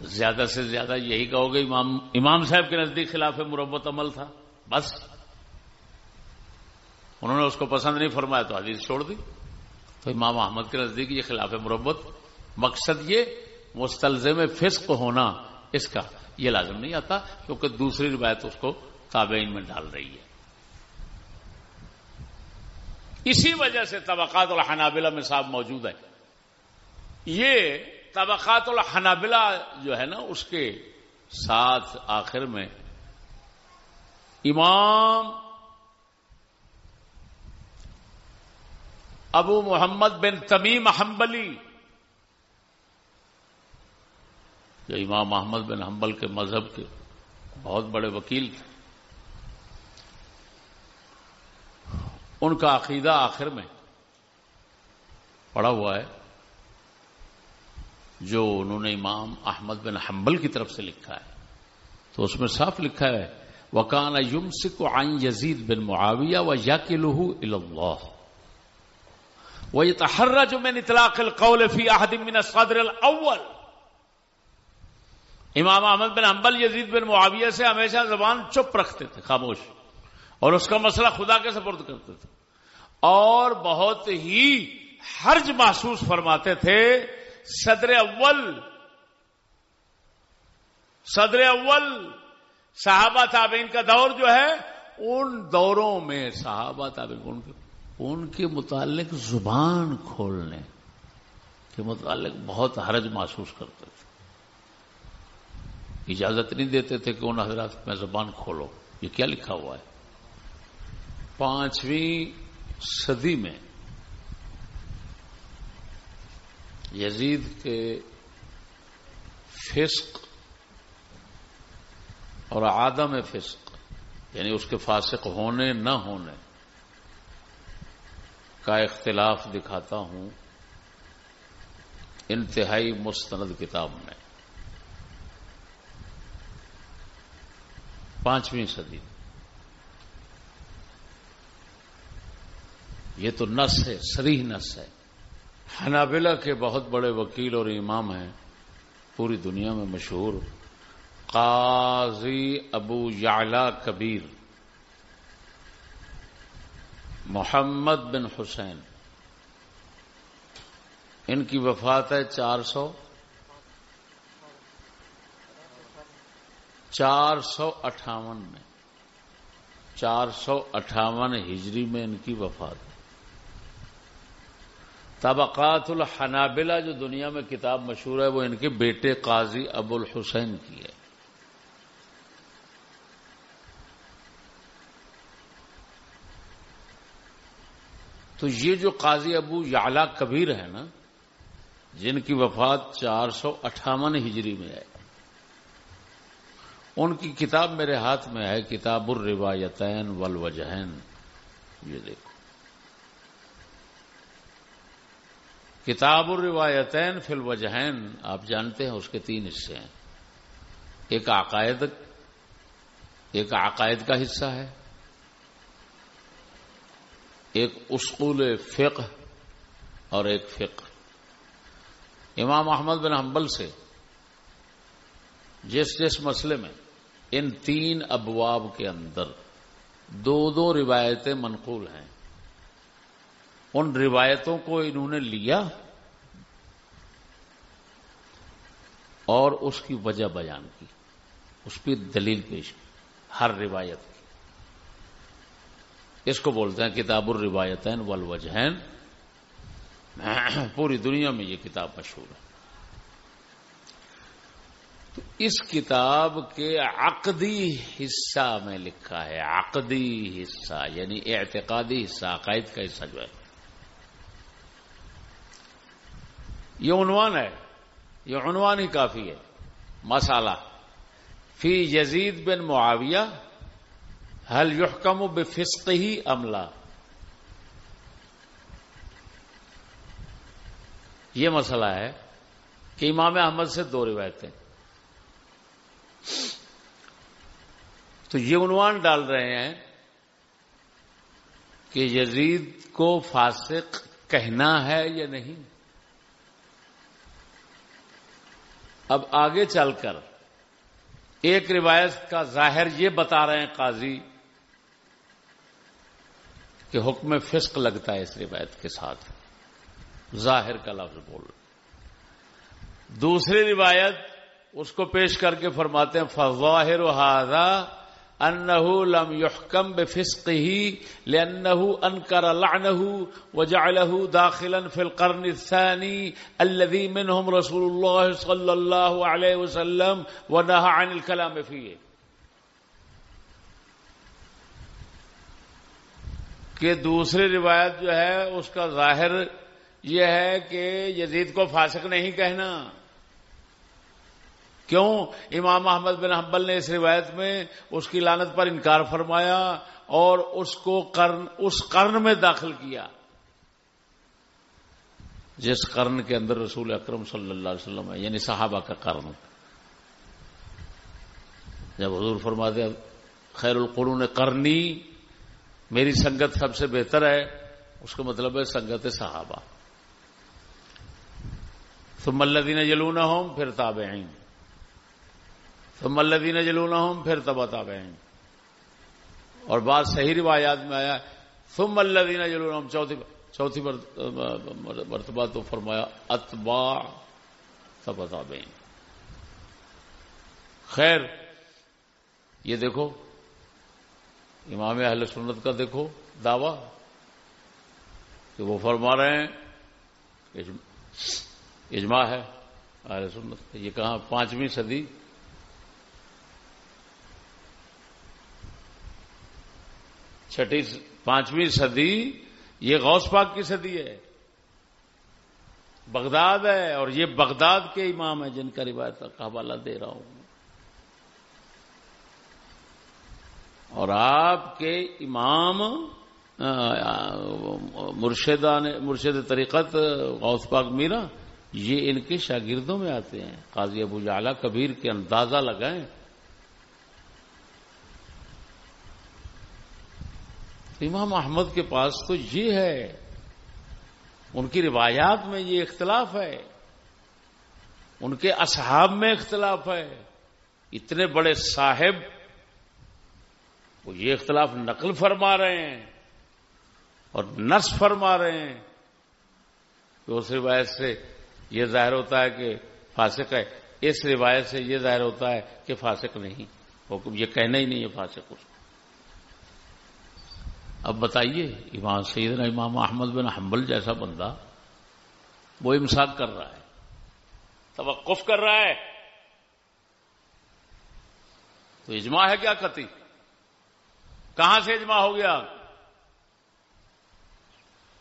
زیادہ سے زیادہ یہی کہو گے، امام امام صاحب کے نزدیک خلاف مربت عمل تھا، بس۔ انہوں نے اس کو پسند نہیں فرمایا تو حدیث چھوڑ دی۔ تو امام احمد کے نزدیک یہ خلاف مربت مقصد یہ مستلزم فسق ہونا، اس کا یہ لازم نہیں آتا کیونکہ دوسری روایت اس کو تابعین میں ڈال رہی ہے۔ اسی وجہ سے طبقات الحنابلہ میں صاحب موجود ہے یہ طبقات الحنابلہ جو ہے نا، اس کے ساتھ آخر میں امام ابو محمد بن تمیم حنبلی، جو امام محمد بن حنبل کے مذہب کے بہت بڑے وکیل تھے۔ ان کا عقیدہ آخر میں پڑا ہوا ہے، جو انہوں نے امام احمد بن حنبل کی طرف سے لکھا ہے۔ تو اس میں صاف لکھا ہے وکان یم سکھ آئین یزید بن معاویہ و یا اللہ وہ یہ تحرہ جو میں اطلاق القول فی من صدر الاول امام احمد بن حنبل یزید بن معاویہ سے ہمیشہ زبان چپ رکھتے تھے، خاموش۔ اور اس کا مسئلہ خدا کے سپرد کرتے تھے۔ اور بہت ہی حرج محسوس فرماتے تھے، صدر اول صدر اول، صحابہ تابعین کا دور جو ہے، ان دوروں میں صحابہ تابعین، ان کے ان کے متعلق زبان کھولنے کے متعلق بہت حرج محسوس کرتے تھے۔ اجازت نہیں دیتے تھے کہ ان حضرات میں زبان کھولو۔ یہ کیا لکھا ہوا ہے؟ پانچویں صدی میں یزید کے فسق اور آدم فسق یعنی اس کے فاسق ہونے نہ ہونے، کا اختلاف دکھاتا ہوں انتہائی مستند کتاب میں۔ پانچویں صدی۔ یہ تو نس ہے، سریح نس ہے۔ حنابلہ کے بہت بڑے وکیل اور امام ہیں، پوری دنیا میں مشہور۔ قاضی ابو یعلا کبیر، محمد بن حسین۔ ان کی وفات ہے چار سو چار سو اٹھاون میں۔ چار سو اٹھاون ہجری میں ان کی وفات۔ طبقات الحنابلہ جو دنیا میں کتاب مشہور ہے، وہ ان کے بیٹے قاضی ابو الحسین کی ہے۔ تو یہ جو قاضی ابو یعلا کبیر ہے نا، جن کی وفات چار سو اٹھاون ہجری میں ہے۔ ان کی کتاب میرے ہاتھ میں ہے، کتاب الروایتین والوجہین۔ یہ دیکھو۔ کتاب الروایتین فی الوجہین، آپ جانتے ہیں اس کے تین حصے ہیں۔ ایک عقائد ایک عقائد کا حصہ ہے۔ ایک اسقول فقہ اور ایک فقہ۔ امام احمد بن حنبل سے جس جس مسئلے میں ان تین ابواب کے اندر دو دو روایتیں منقول ہیں۔ ان روایتوں کو انہوں نے لیا اور اس کی وجہ بیان کی، اس پہ دلیل پیش کی، ہر روایت کی۔ اس کو بولتے ہیں کتاب الروایتین والوجہین۔ پوری دنیا میں یہ کتاب مشہور ہے۔ تو اس کتاب کے عقدی حصہ میں لکھا ہے، عقدی حصہ یعنی اعتقادی حصہ، عقائد کا حصہ جو ہے۔ یہ عنوان ہے، یہ عنوان ہی کافی ہے۔ مسالہ فی یزید بن معاویہ حل یحکم و بفسق ہی عملہ یہ مسئلہ ہے کہ امام احمد سے دو روایتیں۔ تو یہ عنوان ڈال رہے ہیں کہ یزید کو فاسق کہنا ہے یا نہیں؟ اب آگے چل کر ایک روایت کا ظاہر یہ بتا رہے ہیں قاضی کہ حکم فسق لگتا ہے اس روایت کے ساتھ۔ ظاہر کا لفظ بول۔ دوسری روایت اس کو پیش کر کے فرماتے ہیں فواہر و حاضا لم یحکم بفسق ہی لأنه انکر لعنه وجعله داخلا في القرن الثاني الذي منهم رسول الله صلى الله عليه وسلم ونهى عن الكلام فيه کہ دوسری روایت جو ہے، اس کا ظاہر یہ ہے کہ یزید کو فاسق نہیں کہنا۔ کیوں؟ امام احمد بن حنبل نے اس روایت میں اس کی لانت پر انکار فرمایا اور اس کو قرن، اس قرن میں داخل کیا۔ جس قرن کے اندر رسول اکرم صلی اللہ علیہ وسلم ہے یعنی صحابہ کا قرن۔ جب حضور فرماتے خیر القرون کرنی میری سنگت سب سے بہتر ہے، اس کا مطلب ہے سنگت صحابہ۔ ثم الذین یلونہم، پھر تابعین۔ ثم الذین یلونہم پھر تبع تابعین اور بات صحیح روایات میں آیا، ثم الذین یلونہم چوتھی چوتھی مرتبہ تو فرمایا، اتباع تبع تابعین خیر، یہ دیکھو، امام اہل سنت کا دیکھو دعوی کہ وہ فرما رہے ہیں اجماع ہے اہل سنت یہ کہاں پانچویں صدی چھٹی پانچویں صدی، یہ غوث پاک کی صدی ہے۔ بغداد ہے اور یہ بغداد کے امام ہے جن کا روایت کا حوالہ دے رہا ہوں۔ اور آپ کے امام مرشدان مرشد طریقت غوث پاک میرا، یہ ان کے شاگردوں میں آتے ہیں۔ قاضی ابو جعلا کبیر کے اندازہ لگائیں۔ امام احمد کے پاس تو یہ ہے، ان کی روایات میں یہ اختلاف ہے، ان کے اصحاب میں اختلاف ہے، اتنے بڑے صاحب وہ یہ اختلاف نقل فرما رہے ہیں اور نس فرما رہے ہیں تو اس روایت سے یہ ظاہر ہوتا ہے کہ فاسق ہے، اس روایت سے یہ ظاہر ہوتا ہے کہ فاسق نہیں، حکم یہ کہنا ہی نہیں ہے فاسق اس کو۔ اب بتائیے، امام سیدنا امام احمد بن حنبل جیسا بندہ وہ امساک کر رہا ہے۔ توقف کر رہا ہے۔ تو اجماع ہے کیا کتی کہاں سے اجماع ہو گیا؟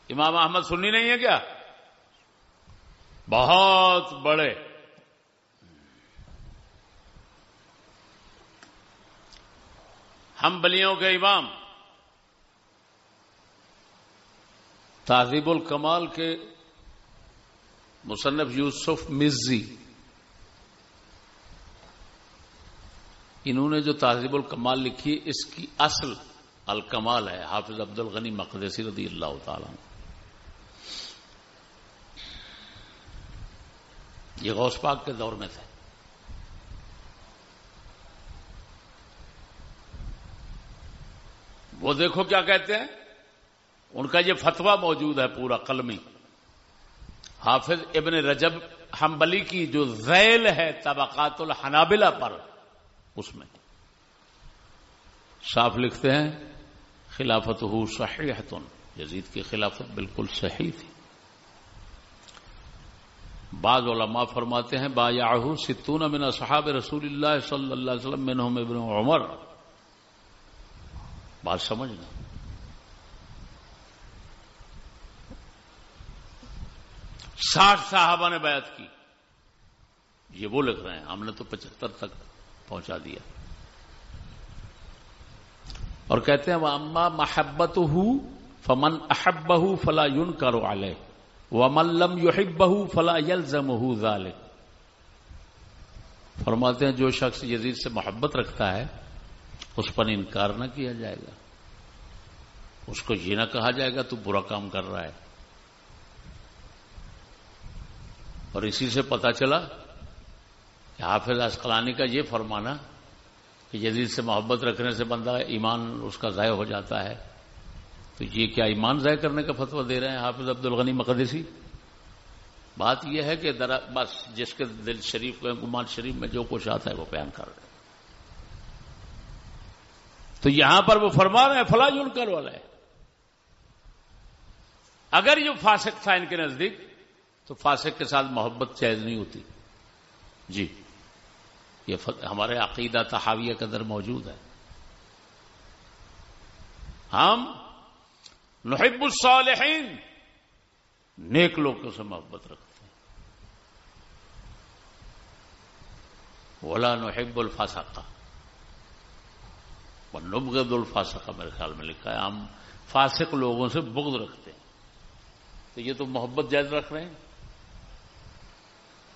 امام احمد سننی نہیں ہے کیا؟ بہت بڑے۔ ہم بلیوں کے امام۔ تہذیب الکمال کے مصنف یوسف مزی انہوں نے جو تہذیب الکمال لکھی، اس کی اصل الکمال ہے، حافظ عبد الغنی مقدسی رضی اللہ تعالی یہ غوث پاک کے دور میں تھے۔ وہ دیکھو کیا کہتے ہیں۔ ان کا یہ فتوا موجود ہے پورا قلمی۔ حافظ ابن رجب حنبلی کی جو ذیل ہے طبقات الحنابلہ پر، اس میں۔ صاف لکھتے ہیں خلافت ہو صحیح یزید کی خلافت بالکل صحیح تھی۔ بعض علماء فرماتے ہیں با یاہو ستون من صحاب رسول اللہ صلی اللہ علیہ وسلم، منہم ابن عمر۔ بات سمجھنا۔ ساٹھ صحابہ نے بیعت کی۔ یہ وہ لکھ رہے ہیں، ہم نے تو پچہتر تک پہنچا دیا۔ اور کہتے ہیں وہ اما محبت ہو فمن احب فلا یون کرو آلے وہ ملم یوحب بہو فلا یل زم فرماتے ہیں، جو شخص یزید سے محبت رکھتا ہے، اس پر انکار نہ کیا جائے گا۔ اس کو یہ نہ کہا جائے گا، تو برا کام کر رہا ہے۔ اور اسی سے پتا چلا کہ حافظ اسقلانی کا یہ فرمانا کہ جدید سے محبت رکھنے سے بندہ ایمان اس کا ضائع ہو جاتا ہے۔ تو یہ کیا ایمان ضائع کرنے کا فتویٰ دے رہے ہیں حافظ عبد الغنی مقدسی؟ بات یہ ہے کہ درا بس جس کے دل شریف کو، گمان شریف میں جو کچھ آتا ہے وہ بیان کر رہے ہیں۔ تو یہاں پر وہ فرما رہے ہیں، فلاں کر والا ہے اگر یہ فاسق تھا ان کے نزدیک تو فاسق کے ساتھ محبت جائز نہیں ہوتی۔ جی۔ یہ ہمارے عقیدہ تحاویہ کے اندر موجود ہے۔ ہم نحب الصالحین۔ نیک لوگوں سے محبت رکھتے ہیں۔ ولا نحب الفاسقہ نبغض الفاسقہ میرے خیال میں لکھا ہے۔ ہم فاسق لوگوں سے بغض رکھتے ہیں۔ تو یہ تو محبت جائز رکھ رہے ہیں۔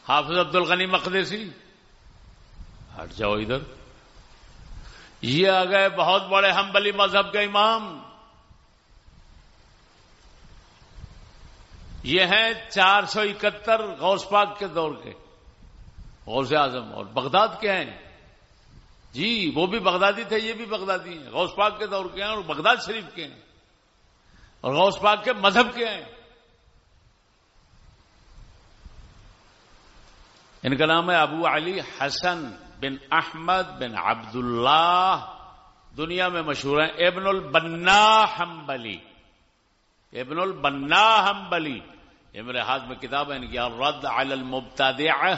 حافظ عبد الغنی مقدسی۔ ہٹ جاؤ ادھر۔ یہ آ گئے بہت بڑے ہمبلی مذہب کے امام۔ یہ ہیں چار سو اکہتر غوث پاک کے دور کے۔ غوث اعظم اور بغداد کے ہیں۔ جی وہ بھی بغدادی تھے، یہ بھی بغدادی ہیں۔ غوث پاک کے دور کے ہیں اور بغداد شریف کے ہیں۔ اور غوث پاک کے مذہب کے ہیں۔ ان کا نام ہے ابو علی حسن بن احمد بن عبد اللہ دنیا میں مشہور ہیں ابن البنا ہمبلی ابن البنا ہمبلی یہ میرے ہاتھ میں کتاب ہے، ان کی رد علی المبتدع۔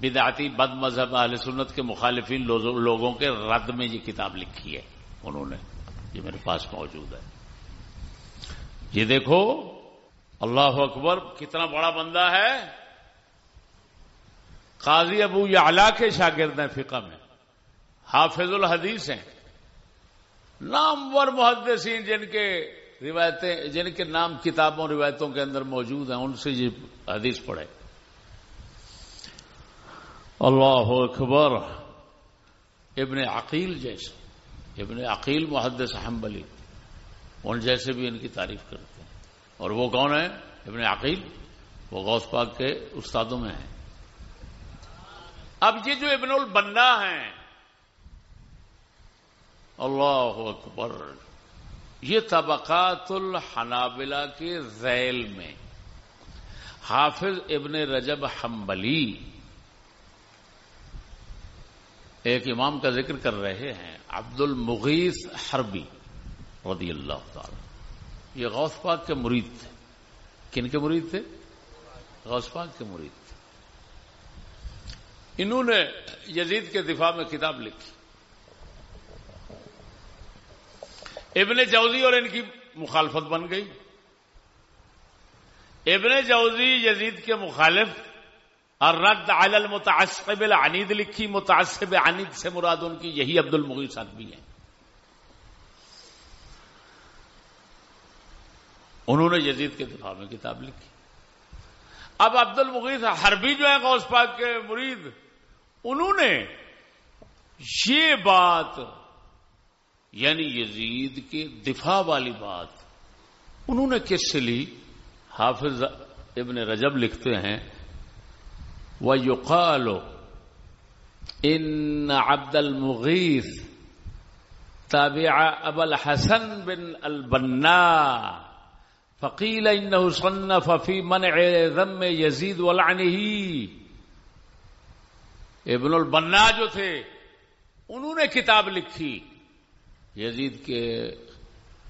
بدعتی بد مذہب اہل سنت کے مخالفین لوگوں کے رد میں یہ کتاب لکھی ہے، انہوں نے۔ یہ میرے پاس موجود ہے۔ یہ دیکھو، اللہ اکبر کتنا بڑا بندہ ہے۔ قاضی ابو یا کے شاگرد ہیں فقہ میں۔ حافظ الحدیث ہیں۔ نامور محدثین جن کے روایتیں، جن کے نام کتابوں، روایتوں کے اندر موجود ہیں، ان سے یہ حدیث پڑھے اللہ اکبر۔ ابن عقیل جیسے۔ ابن عقیل محدث حنبلی۔ ان جیسے بھی ان کی تعریف کرتے ہیں۔ اور وہ کون ہے ابن عقیل۔ وہ غوث پاک کے استادوں میں ہیں۔ اب یہ جو ابن البنا ہیں، اللہ اکبر، یہ طبقات الحنابلہ کے ذیل میں، حافظ ابن رجب حنبلی ایک امام کا ذکر کر رہے ہیں عبد المغیث حربی رضی اللہ تعالی یہ غوث پاک کے مرید تھے۔ کن کے مرید تھے؟ غوث پاک کے مرید تھے۔ انہوں نے یزید کے دفاع میں کتاب لکھی۔ ابن جوزی اور ان کی مخالفت بن گئی۔ ابن جوزی یزید کے مخالف اور رد علی المتعصب العنید لکھی۔ متعصب عنید سے مراد ان کی یہی عبد المغی بھی ہیں۔ انہوں نے یزید کے دفاع میں کتاب لکھی۔ اب عبد المغیث حربی جو ہے غوث پاک کے مرید انہوں نے یہ بات یعنی یزید کے دفاع والی بات، انہوں نے کس سے لی؟ حافظ ابن رجب لکھتے ہیں وہ یوقالو ان عبد المغیث تابع ابل الحسن بن البنا فقیل انه صنف في منع ذم یزید ولعنه ابن البنا جو تھے، انہوں نے کتاب لکھی۔ یزید کے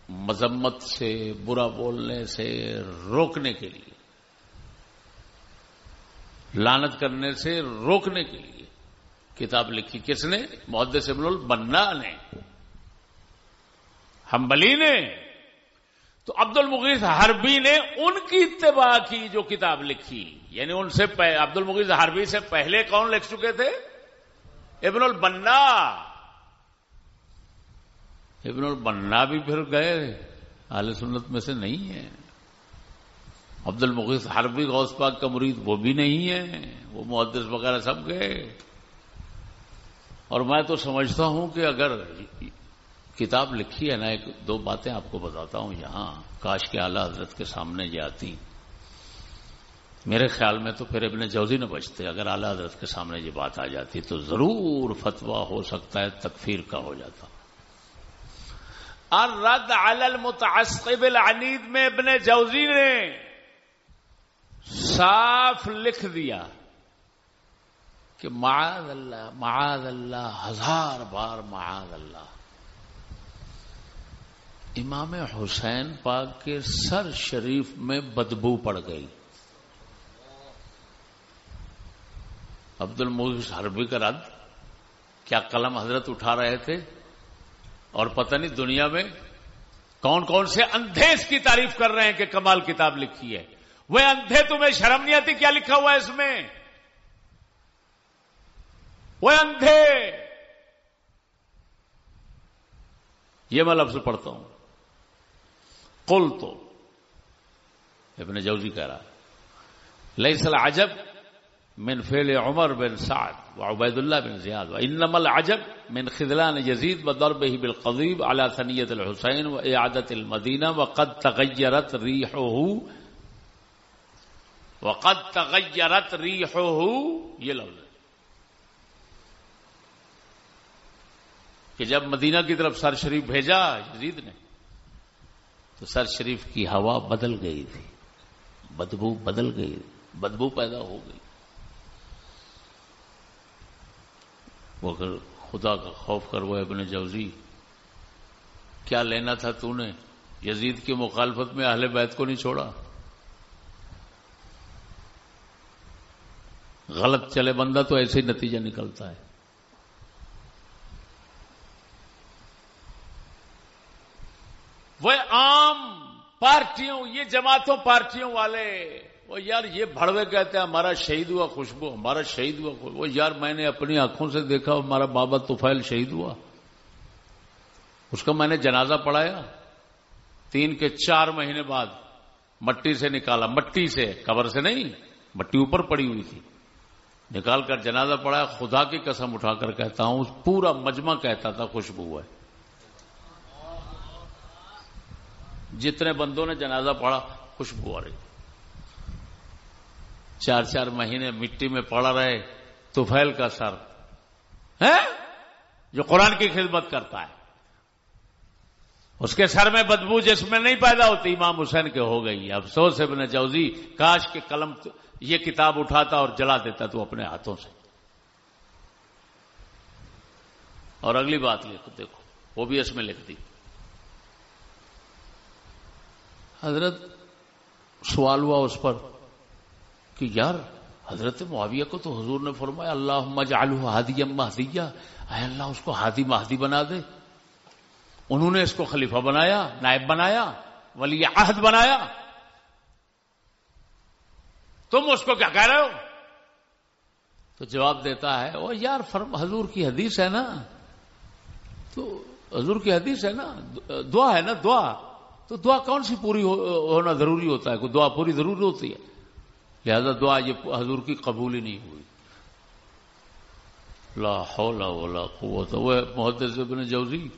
مذمت سے، برا بولنے سے، روکنے کے لیے۔ لانت کرنے سے روکنے کے لیے۔ کتاب لکھی کس نے؟ محدث ابن البنا نے۔ ہمبلی نے۔ تو عبد المغیث حربی نے ان کی اتباع کی جو کتاب لکھی۔ یعنی ان سے عبد المغیث حربی سے پہلے کون لکھ چکے تھے؟ ابن البنا۔ ابن البنا بھی پھر گئے۔ اہل سنت میں سے نہیں ہے عبد المغیث حربی، غوث پاک کا مرید وہ بھی نہیں ہے وہ محدث وغیرہ سب گئے۔ اور میں تو سمجھتا ہوں کہ اگر کتاب لکھی ہے نا، ایک دو باتیں آپ کو بتاتا ہوں یہاں۔ کاش کے اعلی حضرت کے سامنے یہ آتی۔ میرے خیال میں تو پھر ابن جوزی نہ بچتے، اگر اعلی حضرت کے سامنے یہ بات آ جاتی تو ضرور فتوا ہو سکتا ہے، تکفیر کا ہو جاتا۔ اور رد المتعصب العنید میں ابن جوزی نے صاف لکھ دیا کہ معاذ اللہ معاذ اللہ، ہزار بار معاذ اللہ۔ امام حسین پاک کے سر شریف میں بدبو پڑ گئی۔ عبد الموز حربی کا رد، کیا قلم حضرت اٹھا رہے تھے؟ اور پتہ نہیں دنیا میں کون کون سے اندھے اس کی تعریف کر رہے ہیں کہ کمال کتاب لکھی ہے۔ وہ اندھے تمہیں شرم نہیں آتی کیا لکھا ہوا ہے اس میں؟ وہ اندھے۔ یہ میں لفظ پڑھتا ہوں۔ قل تو، ابن جوزی کہہ رہا لئی سل عجب من فعل عمر بن سعد وعبید اللہ بن زیاد وانما العجب من خذلان يزيد وضربه بالقضيب على ثنية الحسين وإعادة المدينة وقد تغيرت ريحه وقد تغيرت ريحه یہ لفظ کہ جب مدینہ کی طرف سر شریف بھیجا یزید نے تو سر شریف کی ہوا بدل گئی تھی، بدبو بدل گئی، بدبو پیدا ہو گئی۔ وہ اگر خدا کا خوف کر وہ ابن جوزی، کیا لینا تھا تو نے؟ یزید کی مخالفت میں اہل بیت کو نہیں چھوڑا؟ غلط چلے بندہ تو ایسے ہی نتیجہ نکلتا ہے۔ وہ عام پارٹیوں، یہ جماعتوں پارٹیوں والے وہ یار یہ بڑوے کہتے ہیں، ہمارا شہید ہوا، خوشبو، ہمارا شہید ہوا، خوشبو۔ وہ یار میں نے اپنی آنکھوں سے دیکھا، ہمارا بابا توفیل شہید ہوا۔ اس کا میں نے جنازہ پڑھایا۔ تین کے چار مہینے بعد مٹی سے نکالا۔ مٹی سے، قبر سے نہیں، مٹی اوپر پڑی ہوئی تھی۔ نکال کر جنازہ پڑا خدا کی قسم اٹھا کر کہتا ہوں، پورا مجمع کہتا تھا خوشبو ہے۔ جتنے بندوں نے جنازہ پڑا خوشبو آ رہی۔ چار چار مہینے مٹی میں پڑا رہے تو فیل کا سر۔ ہے جو قرآن کی خدمت کرتا ہے۔ اس کے سر میں بدبو جس میں نہیں پیدا ہوتی، امام حسین کے ہو گئی۔ افسوس ابن جوزی، کاش کے قلم یہ کتاب اٹھاتا اور جلا دیتا تو اپنے ہاتھوں سے۔ اور اگلی بات لکھ دیکھو، وہ بھی اس میں لکھ دی۔ حضرت سوال ہوا اس پر۔ کہ یار، حضرت معاویہ کو تو حضور نے فرمایا اللہ ہادی مہدیہ۔ اے اللہ، اس کو ہادی مہدی بنا دے۔ انہوں نے اس کو خلیفہ بنایا، نائب بنایا، ولی عہد بنایا۔ تم اس کو کیا کہہ رہے ہو؟ تو جواب دیتا ہے وہ یار، فرم، حضور کی حدیث ہے نا۔ تو حضور کی حدیث ہے نا، دعا ہے نا، دعا۔ تو دعا کون سی پوری ہونا ضروری ہوتا ہے؟ کوئی دعا پوری ضروری ہوتی ہے؟ لہذا دعا یہ حضور کی قبول ہی نہیں ہوئی۔ لا حول ولا قوت۔ وہ محدث ابن جوزی،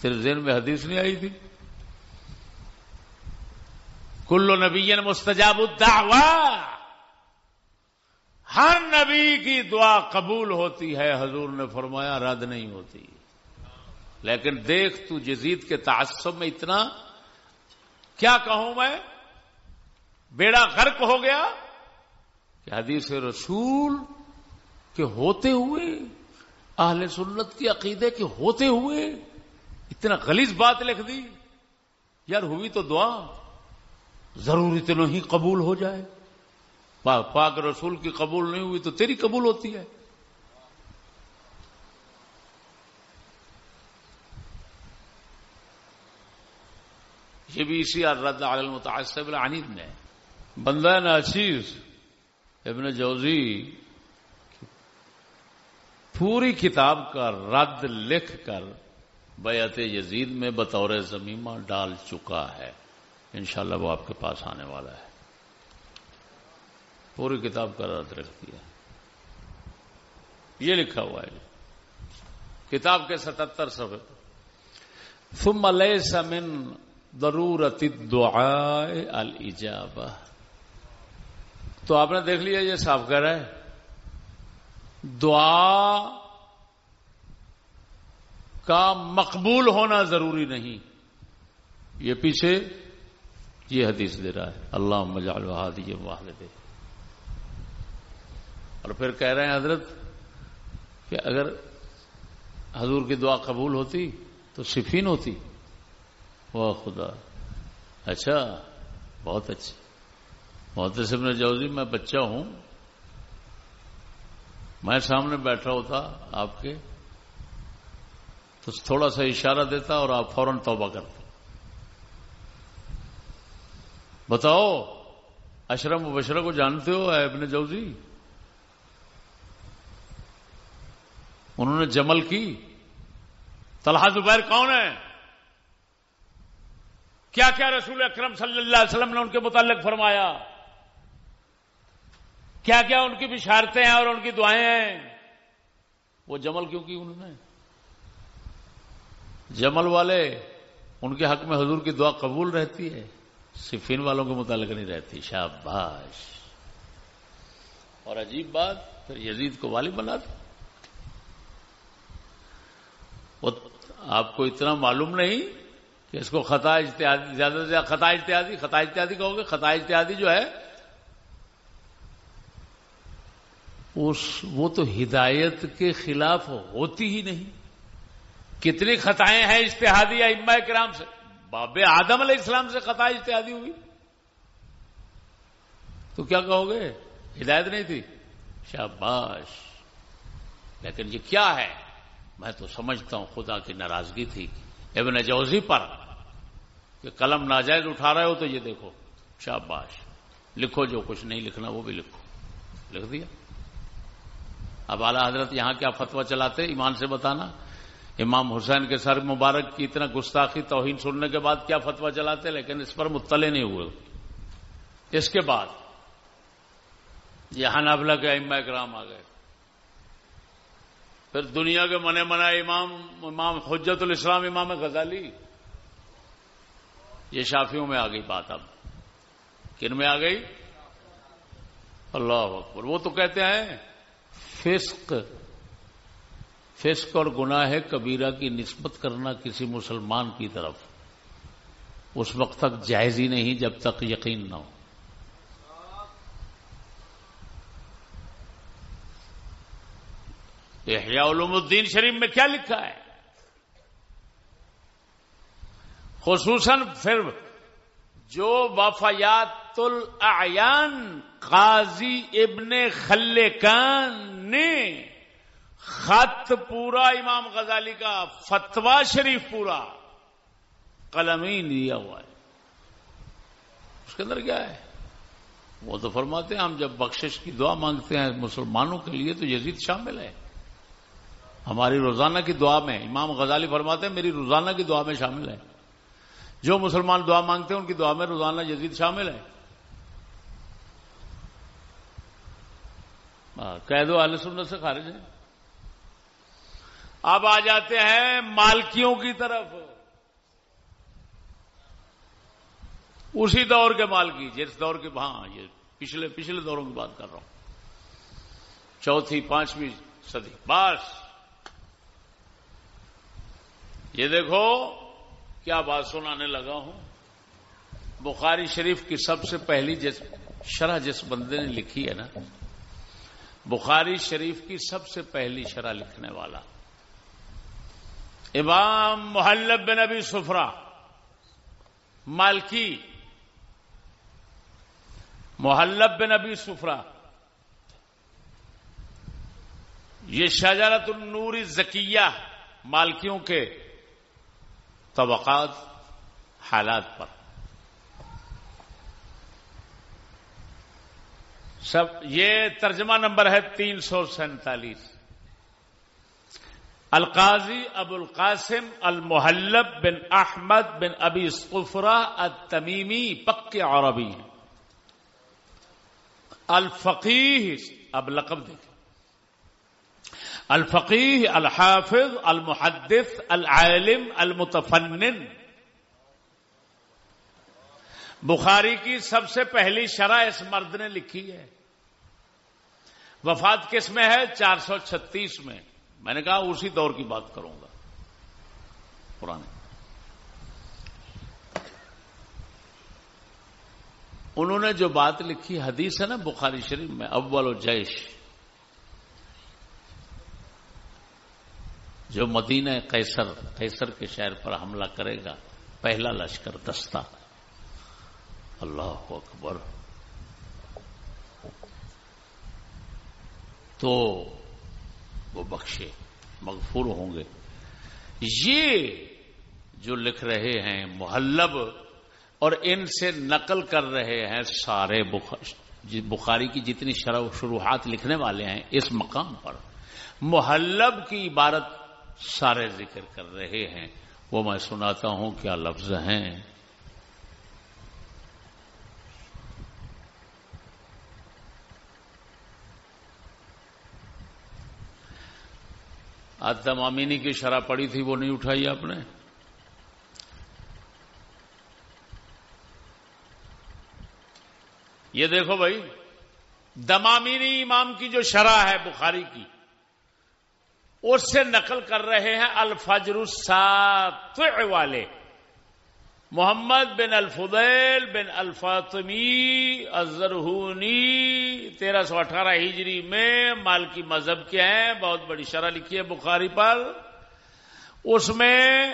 تیرے ذہن میں حدیث نہیں آئی تھی؟ کلو نبی مستجاب الدعوا ہر نبی کی دعا قبول ہوتی ہے، حضور نے فرمایا رد نہیں ہوتی۔ لیکن دیکھ تو جزید کے تعصب میں اتنا۔ کیا کہوں میں؟ بیڑا غرق ہو گیا کہ حدیث رسول کے ہوتے ہوئے، اہل سنت کی عقیدے کے ہوتے ہوئے اتنا غلیظ بات لکھ دی، یار ہوئی تو دعا ضرور اتنا ہی قبول ہو جائے۔ پاک رسول کی قبول نہیں ہوئی تو تیری قبول ہوتی ہے۔ یہ بھی اسی رد المتاثب العنید نے۔ بندہ ناچیز، ابن جوزی، پوری کتاب کا رد لکھ کر بیعت یزید میں بطور زمیمہ ڈال چکا ہے۔ انشاءاللہ وہ آپ کے پاس آنے والا ہے۔ پوری کتاب کا رد رکھ دیا۔ یہ لکھا ہوا ہے۔ کتاب کے ستہتر سفے ثم لیس من ضرورت الدعاء الاجابہ۔ تو آپ نے دیکھ لیا یہ صاف کہہ رہا ہے۔ دعا کا مقبول ہونا ضروری نہیں۔ یہ پیچھے یہ حدیث دے رہا ہے۔ اللہ مجال وحادی واحد اور پھر کہہ رہے ہیں حضرت کہ اگر حضور کی دعا قبول ہوتی تو صفین ہوتی۔ واہ خدا۔ اچھا بہت اچھا۔ محتسب نے جوزی، میں بچہ ہوں۔ میں سامنے بیٹھا ہوتا آپ کے، تو تھوڑا سا اشارہ دیتا اور آپ فوراً توبہ کرتے بتاؤ، اشرم بشرا کو جانتے ہو ابن جوزی؟ انہوں نے جمل کی۔ طلحہ زبیر کون ہے؟ کیا کیا رسول اکرم صلی اللہ علیہ وسلم نے ان کے متعلق فرمایا؟ کیا کیا ان کی بشارتیں ہیں اور ان کی دعائیں ہیں؟ وہ جمل کیوں کی انہوں نے؟ جمل والے، ان کے حق میں حضور کی دعا قبول رہتی ہے، صفین والوں کے متعلق نہیں رہتی، شاباش۔ اور عجیب بات، پھر یزید کو والی بنا دو۔ آپ کو اتنا معلوم نہیں کہ اس کو خطا اجتہادی، زیادہ سے زیادہ خطا اجتہادی خطا اجتہادی کہو گے، خطا اجتہادی جو ہے اس وہ تو ہدایت کے خلاف ہوتی ہی نہیں۔ کتنی خطائیں ہیں اشتہادی یا اما کرام سے۔ باب آدم علیہ السلام سے خطا اشتہادی ہوئی۔ تو کیا کہو گے؟ ہدایت نہیں تھی۔ شاباش۔ لیکن یہ کیا ہے؟ میں تو سمجھتا ہوں خدا کی ناراضگی تھی۔ ابن جوزی پر کہ قلم ناجائز اٹھا رہے ہو تو یہ دیکھو۔ شاباش۔ لکھو جو کچھ نہیں لکھنا وہ بھی لکھو۔ لکھ دیا۔ اب اعلی حضرت یہاں کیا فتوا چلاتے ایمان سے بتانا؟ امام حسین کے سر مبارک کی اتنا گستاخی توہین سننے کے بعد کیا فتوا چلاتے؟ لیکن اس پر مطلع نہیں ہوئے۔ اس کے بعد یہ حنابلہ کے اما اکرام آ گئے۔ پھر دنیا کے منے منا امام امام حجت الاسلام، امام غزالی۔ یہ شافیوں میں آ گئی بات اب۔ کن میں آ گئی؟ اللہ اکبر۔ وہ تو کہتے ہیں فسق فسق اور گناہ کبیرہ کی نسبت کرنا کسی مسلمان کی طرف۔ اس وقت تک جائز ہی نہیں جب تک یقین نہ ہو۔ احیاء علوم الدین شریف میں کیا لکھا ہے؟ خصوصاً پھر جو وفیات الاعیان قاضی ابن خلکان نے خط پورا امام غزالی کا فتوا شریف پورا قلم ہی دیا ہوا ہے۔ اس کے اندر کیا ہے؟ وہ تو فرماتے ہیں ہم جب بخشش کی دعا مانگتے ہیں مسلمانوں کے لیے تو یزید شامل ہے۔ ہماری روزانہ کی دعا میں امام غزالی فرماتے ہیں میری روزانہ کی دعا میں شامل ہے۔ جو مسلمان دعا مانگتے ہیں ان کی دعا میں روزانہ یزید شامل ہے۔ ہاں، قید و علیہ سنت سے خارج ہے اب آ جاتے ہیں مالکیوں کی طرف۔ اسی دور کے مالکی، جس دور کے ہاں یہ پچھلے پچھلے دوروں کی بات کر رہا ہوں۔ چوتھی، پانچویں صدی، بس۔ یہ دیکھو، کیا بات سنانے لگا ہوں۔ بخاری شریف کی سب سے پہلی جس، شرح جس بندے نے لکھی ہے نا بخاری شریف کی سب سے پہلی شرح لکھنے والا۔ امام محلب بن ابی سفرا، مالکی۔ محلب بن ابی سفرا۔ یہ شہجارت النور زکیہ مالکیوں کے طبقات، حالات پر۔ سب، یہ ترجمہ نمبر ہے تین سو سینتالیس۔ القاضی ابو القاسم المحلب بن احمد بن ابی سفرا التمیمی پک عربی الفقی اب لقب دیکھیں۔ الفقی الحافظ، المحدث، العالم، المتفنن۔ بخاری کی سب سے پہلی شرح اس مرد نے لکھی ہے۔ وفات کس میں ہے؟ چار سو چھتیس میں۔ میں نے کہا اسی دور کی بات کروں گا۔ پرانے انہوں نے جو بات لکھی، حدیث ہے نا بخاری شریف میں، اول و جیش۔ جو مدینہ قیصر قیصر کے شہر پر حملہ کرے گا، پہلا لشکر دستہ۔ اللہ اکبر تو وہ بخشے، مغفور ہوں گے۔ یہ جو لکھ رہے ہیں محلب اور ان سے نقل کر رہے ہیں سارے جی بخاری کی جتنی شرح شروحات لکھنے والے ہیں اس مقام پر محلب کی عبارت سارے ذکر کر رہے ہیں۔ وہ میں سناتا ہوں کیا لفظ ہیں۔ آج امینی کی شرح پڑی تھی، وہ نہیں اٹھائی آپ نے۔ یہ دیکھو بھائی، دمامینی امام کی جو شرح ہے بخاری کی، اس سے نقل کر رہے ہیں الفجر الساطع والے۔ محمد بن الفضیل بن الفاطمی الزرہونی، تیرہ سو اٹھارہ ہجری میں مالکی مذہب کے ہیں، بہت بڑی شرح لکھی ہے بخاری پر۔ اس میں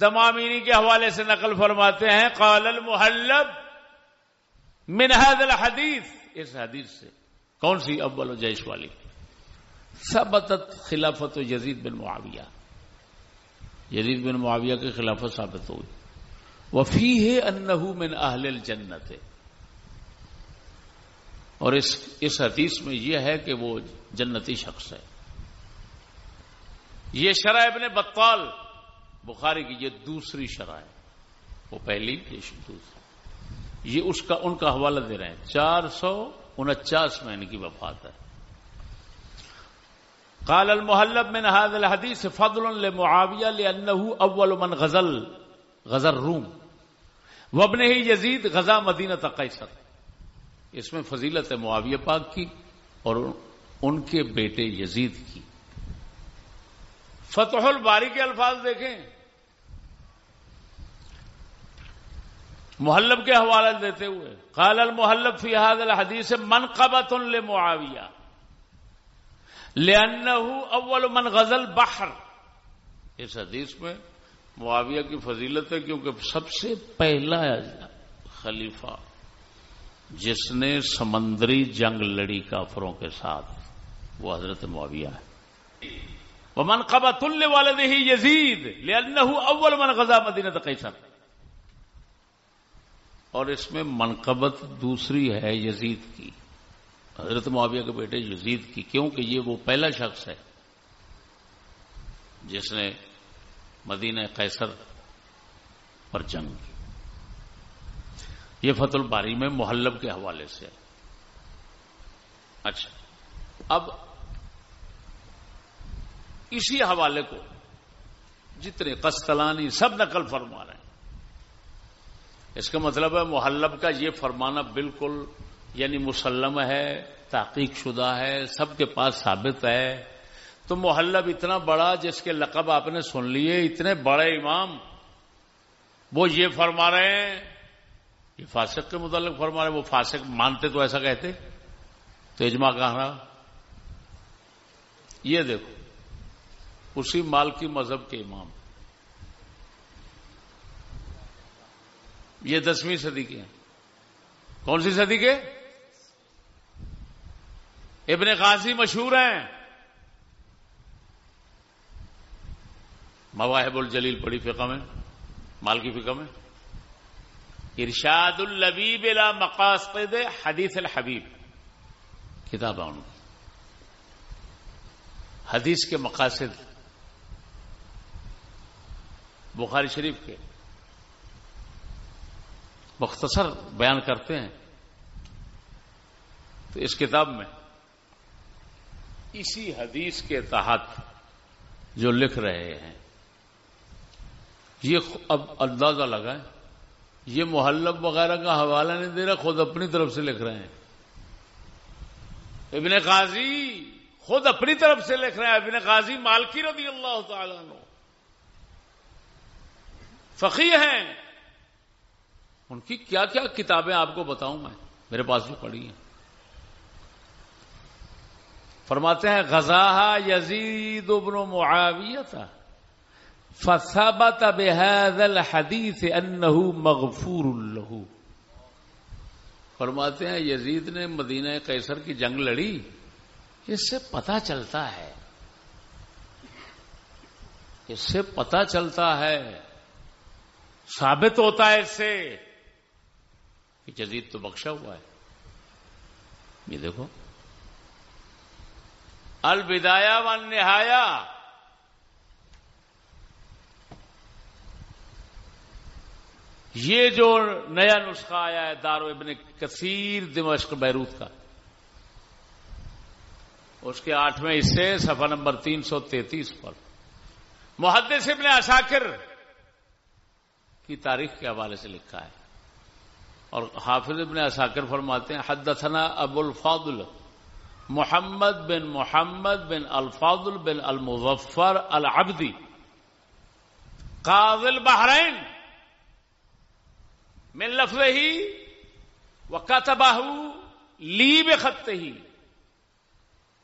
دمامینی کے حوالے سے نقل فرماتے ہیں، قال المحلب من هذا الحدیث۔ اس حدیث سے کون سی اول و جیش والی؟ ثبتت خلافت و یزید بن معاویہ۔ یزید بن معاویہ کی خلافت ثابت ہوئی۔ وفی ہے انہو من اہل الجنت. اور اس اس حدیث میں یہ ہے کہ وہ جنتی شخص ہے. یہ شرح ابن بطال، بخاری کی یہ دوسری شرح ہے. وہ پہلی دوسری. یہ اس کا، ان کا حوالہ دے رہے ہیں. چار سو انچاس میں ان کی وفات ہے. قال المحلب من هذا الحديث فضل لمعاويه لانه اول من غزل غزر روم. وابن ہی یزید غزا مدینہ قیصر اس میں فضیلت معاویہ پاک کی اور ان کے بیٹے یزید کی۔ فتح الباری کے الفاظ دیکھیں۔ محلب کے حوالے دیتے ہوئے قال المحلب فی هذا الحدیث منقبت لمعاویہ۔ لأنه اول من غزل بحر اس حدیث میں معاویہ کی فضیلت ہے کیونکہ سب سے پہلا خلیفہ جس نے سمندری جنگ لڑی کافروں کے ساتھ، وہ حضرت معاویہ ہے۔ وہ من قبا تلنے والے ہی یزید اول من غزہ مدینہ قیصر اور اس میں منقبت دوسری ہے یزید کی۔ حضرت معاویہ کے بیٹے یزید کی کیوں کہ یہ وہ پہلا شخص ہے جس نے مدینہ قیصر پر جنگ۔ کی یہ فت الباری میں محلب کے حوالے سے۔ اچھا۔ اب اسی حوالے کو جتنے قسطلانی سب نقل فرما رہے ہیں۔ اس کا مطلب ہے محلب کا یہ فرمانا بالکل یعنی مسلم ہے، تحقیق شدہ ہے، سب کے پاس ثابت ہے۔ تو محلب اتنا بڑا جس کے لقب آپ نے سن لیے، اتنے بڑے امام۔ وہ یہ فرما رہے ہیں، یہ فاسق کے متعلق فرما رہے وہ فاسق مانتے تو ایسا کہتے۔ تو اجماع کہاں رہا؟ یہ دیکھو، اسی مال کی مذہب کے امام۔ یہ دسویں صدی کے ہیں۔ کون سی صدی کے؟ ابن غازی مشہور ہیں۔ مواہب الجلیل پڑی فقہ میں مال کی فقہ میں۔ ارشاد البیب لا مقاصد حدیث الحبیب، کتاب ان حدیث کے مقاصد، بخاری شریف کے۔ مختصر بیان کرتے ہیں۔ تو اس کتاب میں اسی حدیث کے تحت جو لکھ رہے ہیں۔ یہ اب اندازہ لگا ہے یہ محلب وغیرہ کا حوالہ نہیں دے رہا، خود اپنی طرف سے لکھ رہے ہیں۔ ابن قاضی خود اپنی طرف سے لکھ رہے ہیں۔ ابن قاضی مالکی رضی اللہ تعالیٰ عنہ۔ فقی ہیں۔ ان کی کیا کیا کتابیں آپ کو بتاؤں میں؟ میرے پاس بھی پڑھی ہیں۔ فرماتے ہیں غزہ یزید ابن معاویہ تھا۔ فثبت بهذا الحديث انه مغفور له۔ فرماتے ہیں، یزید نے مدینہ قیصر کی جنگ لڑی، اس سے پتا چلتا ہے۔ اس سے پتا چلتا ہے، ثابت ہوتا ہے اس سے کہ جدید تو بخشا ہوا ہے۔ یہ دیکھو۔ البدایا و نہایا یہ جو نیا نسخہ آیا ہے دارو ابن کثیر دمشق بیروت کا، اس کے آٹھویں حصے سفا نمبر تین سو تینتیس پر۔ محدث ابن اشاکر کی تاریخ کے حوالے سے لکھا ہے۔ اور حافظ ابن اشاکر فرماتے ہیں، حدثنا ابو الفاضل محمد بن محمد بن الفاضل بن المظفر العبدی قاضل بحرین من لفظ ہی و کتباہ لی بے خط ہی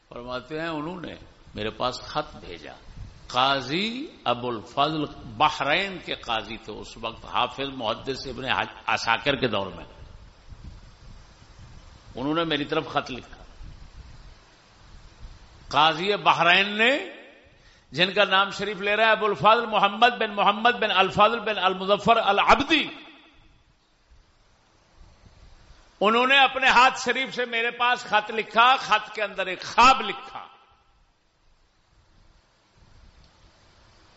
فرماتے ہیں انہوں نے میرے پاس خط بھیجا۔ قاضی ابو الفضل بحرین کے قاضی تھے اس وقت حافظ محدث ابن آساکر کے دور میں۔ انہوں نے میری طرف خط لکھا۔ قاضی بحرین نے جن کا نام شریف لے رہا ہے ابو الفاظل محمد بن محمد بن الفاظل بن المظفر العبدی۔ انہوں نے اپنے ہاتھ شریف سے میرے پاس خط لکھا، خط کے اندر ایک خواب لکھا۔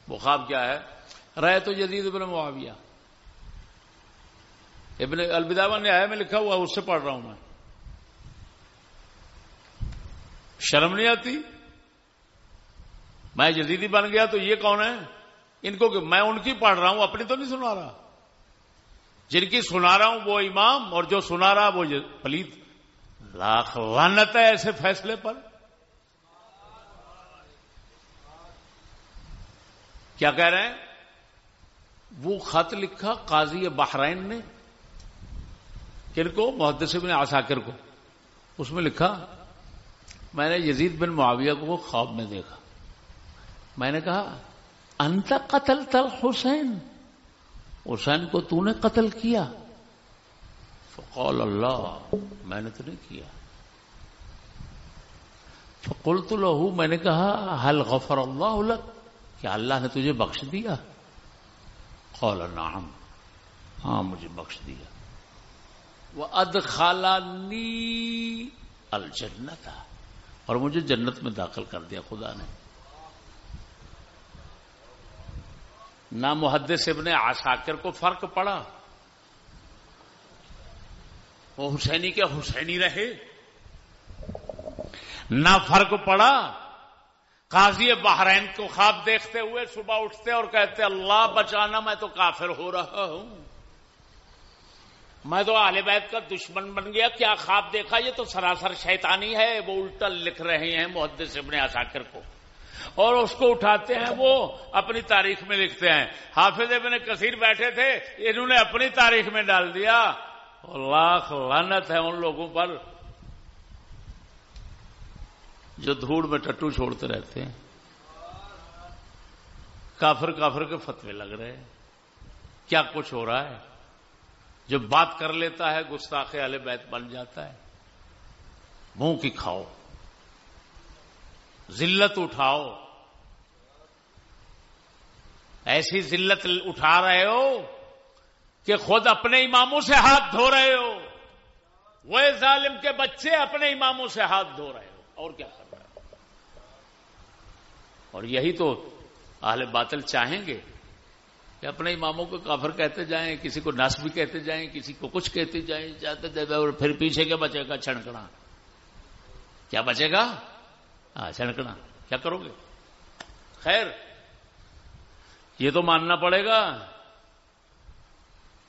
وہ خواب کیا ہے؟ رہے تو جدید ابن معاویہ۔ ابن الوداع نے آیا میں لکھا ہوا، اس سے پڑھ رہا ہوں میں۔ شرم نہیں آتی؟ میں جدیدی بن گیا تو یہ کون ہے؟ ان کو کہ میں ان کی پڑھ رہا ہوں، اپنی تو نہیں سنا رہا۔ جن کی سنا رہا ہوں وہ امام اور جو سنا رہا وہ پلیت۔ لاکھ لانت ہے ایسے فیصلے پر۔ کیا کہہ رہے ہیں؟ وہ خط لکھا قاضی بحرائن نے۔ کن کو؟ محدث بن آساکر کو۔ اس میں لکھا، میں نے یزید بن معاویہ کو خواب میں دیکھا۔ میں نے کہا، انت قتل تل حسین حسین کو تو نے قتل کیا؟ فقول اللہ، میں نے تو نہیں کیا۔ فقلت له، میں نے کہا حل غفر اللہ لک کیا اللہ نے تجھے بخش دیا؟ قول نعم۔ ہاں مجھے بخش دیا۔ وہ ادخالانی الجنت اور مجھے جنت میں داخل کر دیا، خدا نے۔ نہ محدث ابن عساکر کو فرق پڑا۔ وہ حسینی کے حسینی رہے۔ نہ فرق پڑا۔ قاضی بحرین کو خواب دیکھتے ہوئے صبح اٹھتے اور کہتے، اللہ بچانا، میں تو کافر ہو رہا ہوں۔ میں تو آل بیت کا دشمن بن گیا۔ کیا خواب دیکھا؟ یہ تو سراسر شیطانی ہے، وہ الٹا لکھ رہے ہیں محدث ابن عساکر کو۔ اور اس کو اٹھاتے ہیں، وہ اپنی تاریخ میں لکھتے ہیں۔ حافظ ابن کثیر بیٹھے تھے، انہوں نے اپنی تاریخ میں ڈال دیا۔ لاکھ لانت ہے ان لوگوں پر جو دھوڑ میں ٹٹو چھوڑتے رہتے ہیں۔ کافر کافر کے فتوے لگ رہے ہیں۔ کیا کچھ ہو رہا ہے؟ جو بات کر لیتا ہے، گستاخ علیہ بیت بن جاتا ہے۔ منہ کی کھاؤ۔ ذلت اٹھاؤ۔ ایسی ذلت اٹھا رہے ہو کہ خود اپنے اماموں سے ہاتھ دھو رہے ہو۔ وہ ظالم کے بچے اپنے اماموں سے ہاتھ دھو رہے ہو۔ اور کیا کر رہے ہو؟ اور یہی تو اہل باطل چاہیں گے کہ اپنے اماموں کو کافر کہتے جائیں، کسی کو نس بھی کہتے جائیں، کسی کو کچھ کہتے جائیں، جاتے جاتے اور پھر پیچھے کیا بچے گا؟ چھڑکنا۔ کیا بچے گا؟ ہاں چھڑکنا کیا کرو گے؟ خیر، یہ تو ماننا پڑے گا۔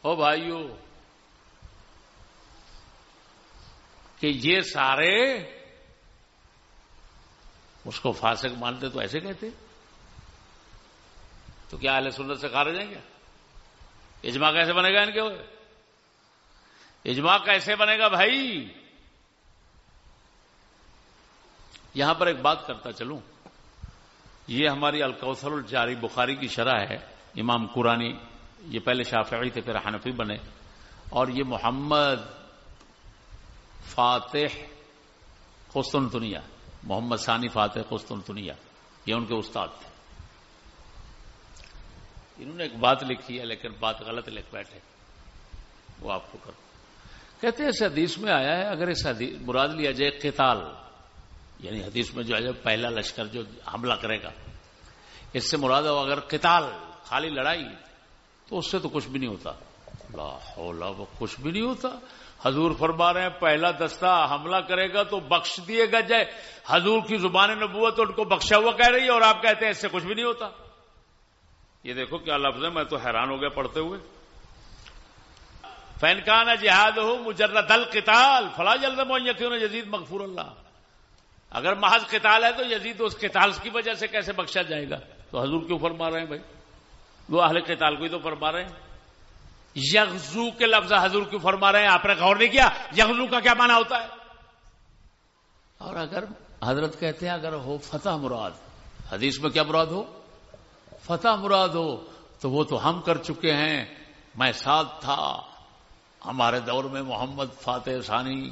او بھائیو، کہ یہ سارے اس کو فاسق مانتے تو ایسے کہتے؟ تو کیا اہل سنت سے خارج ہیں کیا؟ اجماع کیسے بنے گا ان کے؟ اجماع کیسے بنے گا بھائی؟ یہاں پر ایک بات کرتا چلوں۔ یہ ہماری الکوثر الجاری بخاری کی شرح ہے۔ امام قرانی یہ پہلے شافعی تھے، پھر حنفی بنے۔ اور یہ محمد فاتح قسطنطنیہ، محمد ثانی فاتح قسطنطنیہ، یہ ان کے استاد تھے۔ انہوں نے ایک بات لکھی ہے، لیکن بات غلط لکھ بیٹھے۔ وہ آپ کو کر کہتے ہیں اس حدیث میں آیا ہے، اگر اس حدیث، مراد لیا جائے قتال یعنی حدیث میں جو ہے پہلا لشکر جو حملہ کرے گا، اس سے مراد ہو اگر قتال، خالی لڑائی، تو اس سے تو کچھ بھی نہیں ہوتا۔ لا وہ کچھ بھی نہیں ہوتا۔ حضور فرما رہے ہیں، پہلا دستہ حملہ کرے گا تو بخش دیے گا جائے۔ حضور کی زبان نبوت ان کو بخشا ہوا کہہ رہی ہے اور آپ کہتے ہیں اس سے کچھ بھی نہیں ہوتا۔ یہ دیکھو کیا لفظ ہے، میں تو حیران ہو گیا پڑھتے ہوئے۔ فینکان جہاد ہو مجرد دل قتال فلاں جلد یقین جدید مغفور اللہ اگر محض قتال ہے تو یزید اس قتال کی وجہ سے کیسے بخشا جائے گا؟ تو حضور کیوں فرما رہے ہیں بھائی؟ وہ اہل قتال کو ہی تو فرما رہے ہیں۔ یغزو کے لفظ حضور کیوں فرما رہے ہیں؟ آپ نے غور نہیں کیا؟ یغزو کا کیا معنی ہوتا ہے؟ اور اگر حضرت کہتے ہیں اگر ہو فتح مراد، حدیث میں کیا مراد ہو؟ فتح مراد ہو، تو وہ تو ہم کر چکے ہیں۔ میں ساتھ تھا۔ ہمارے دور میں محمد فاتح ثانی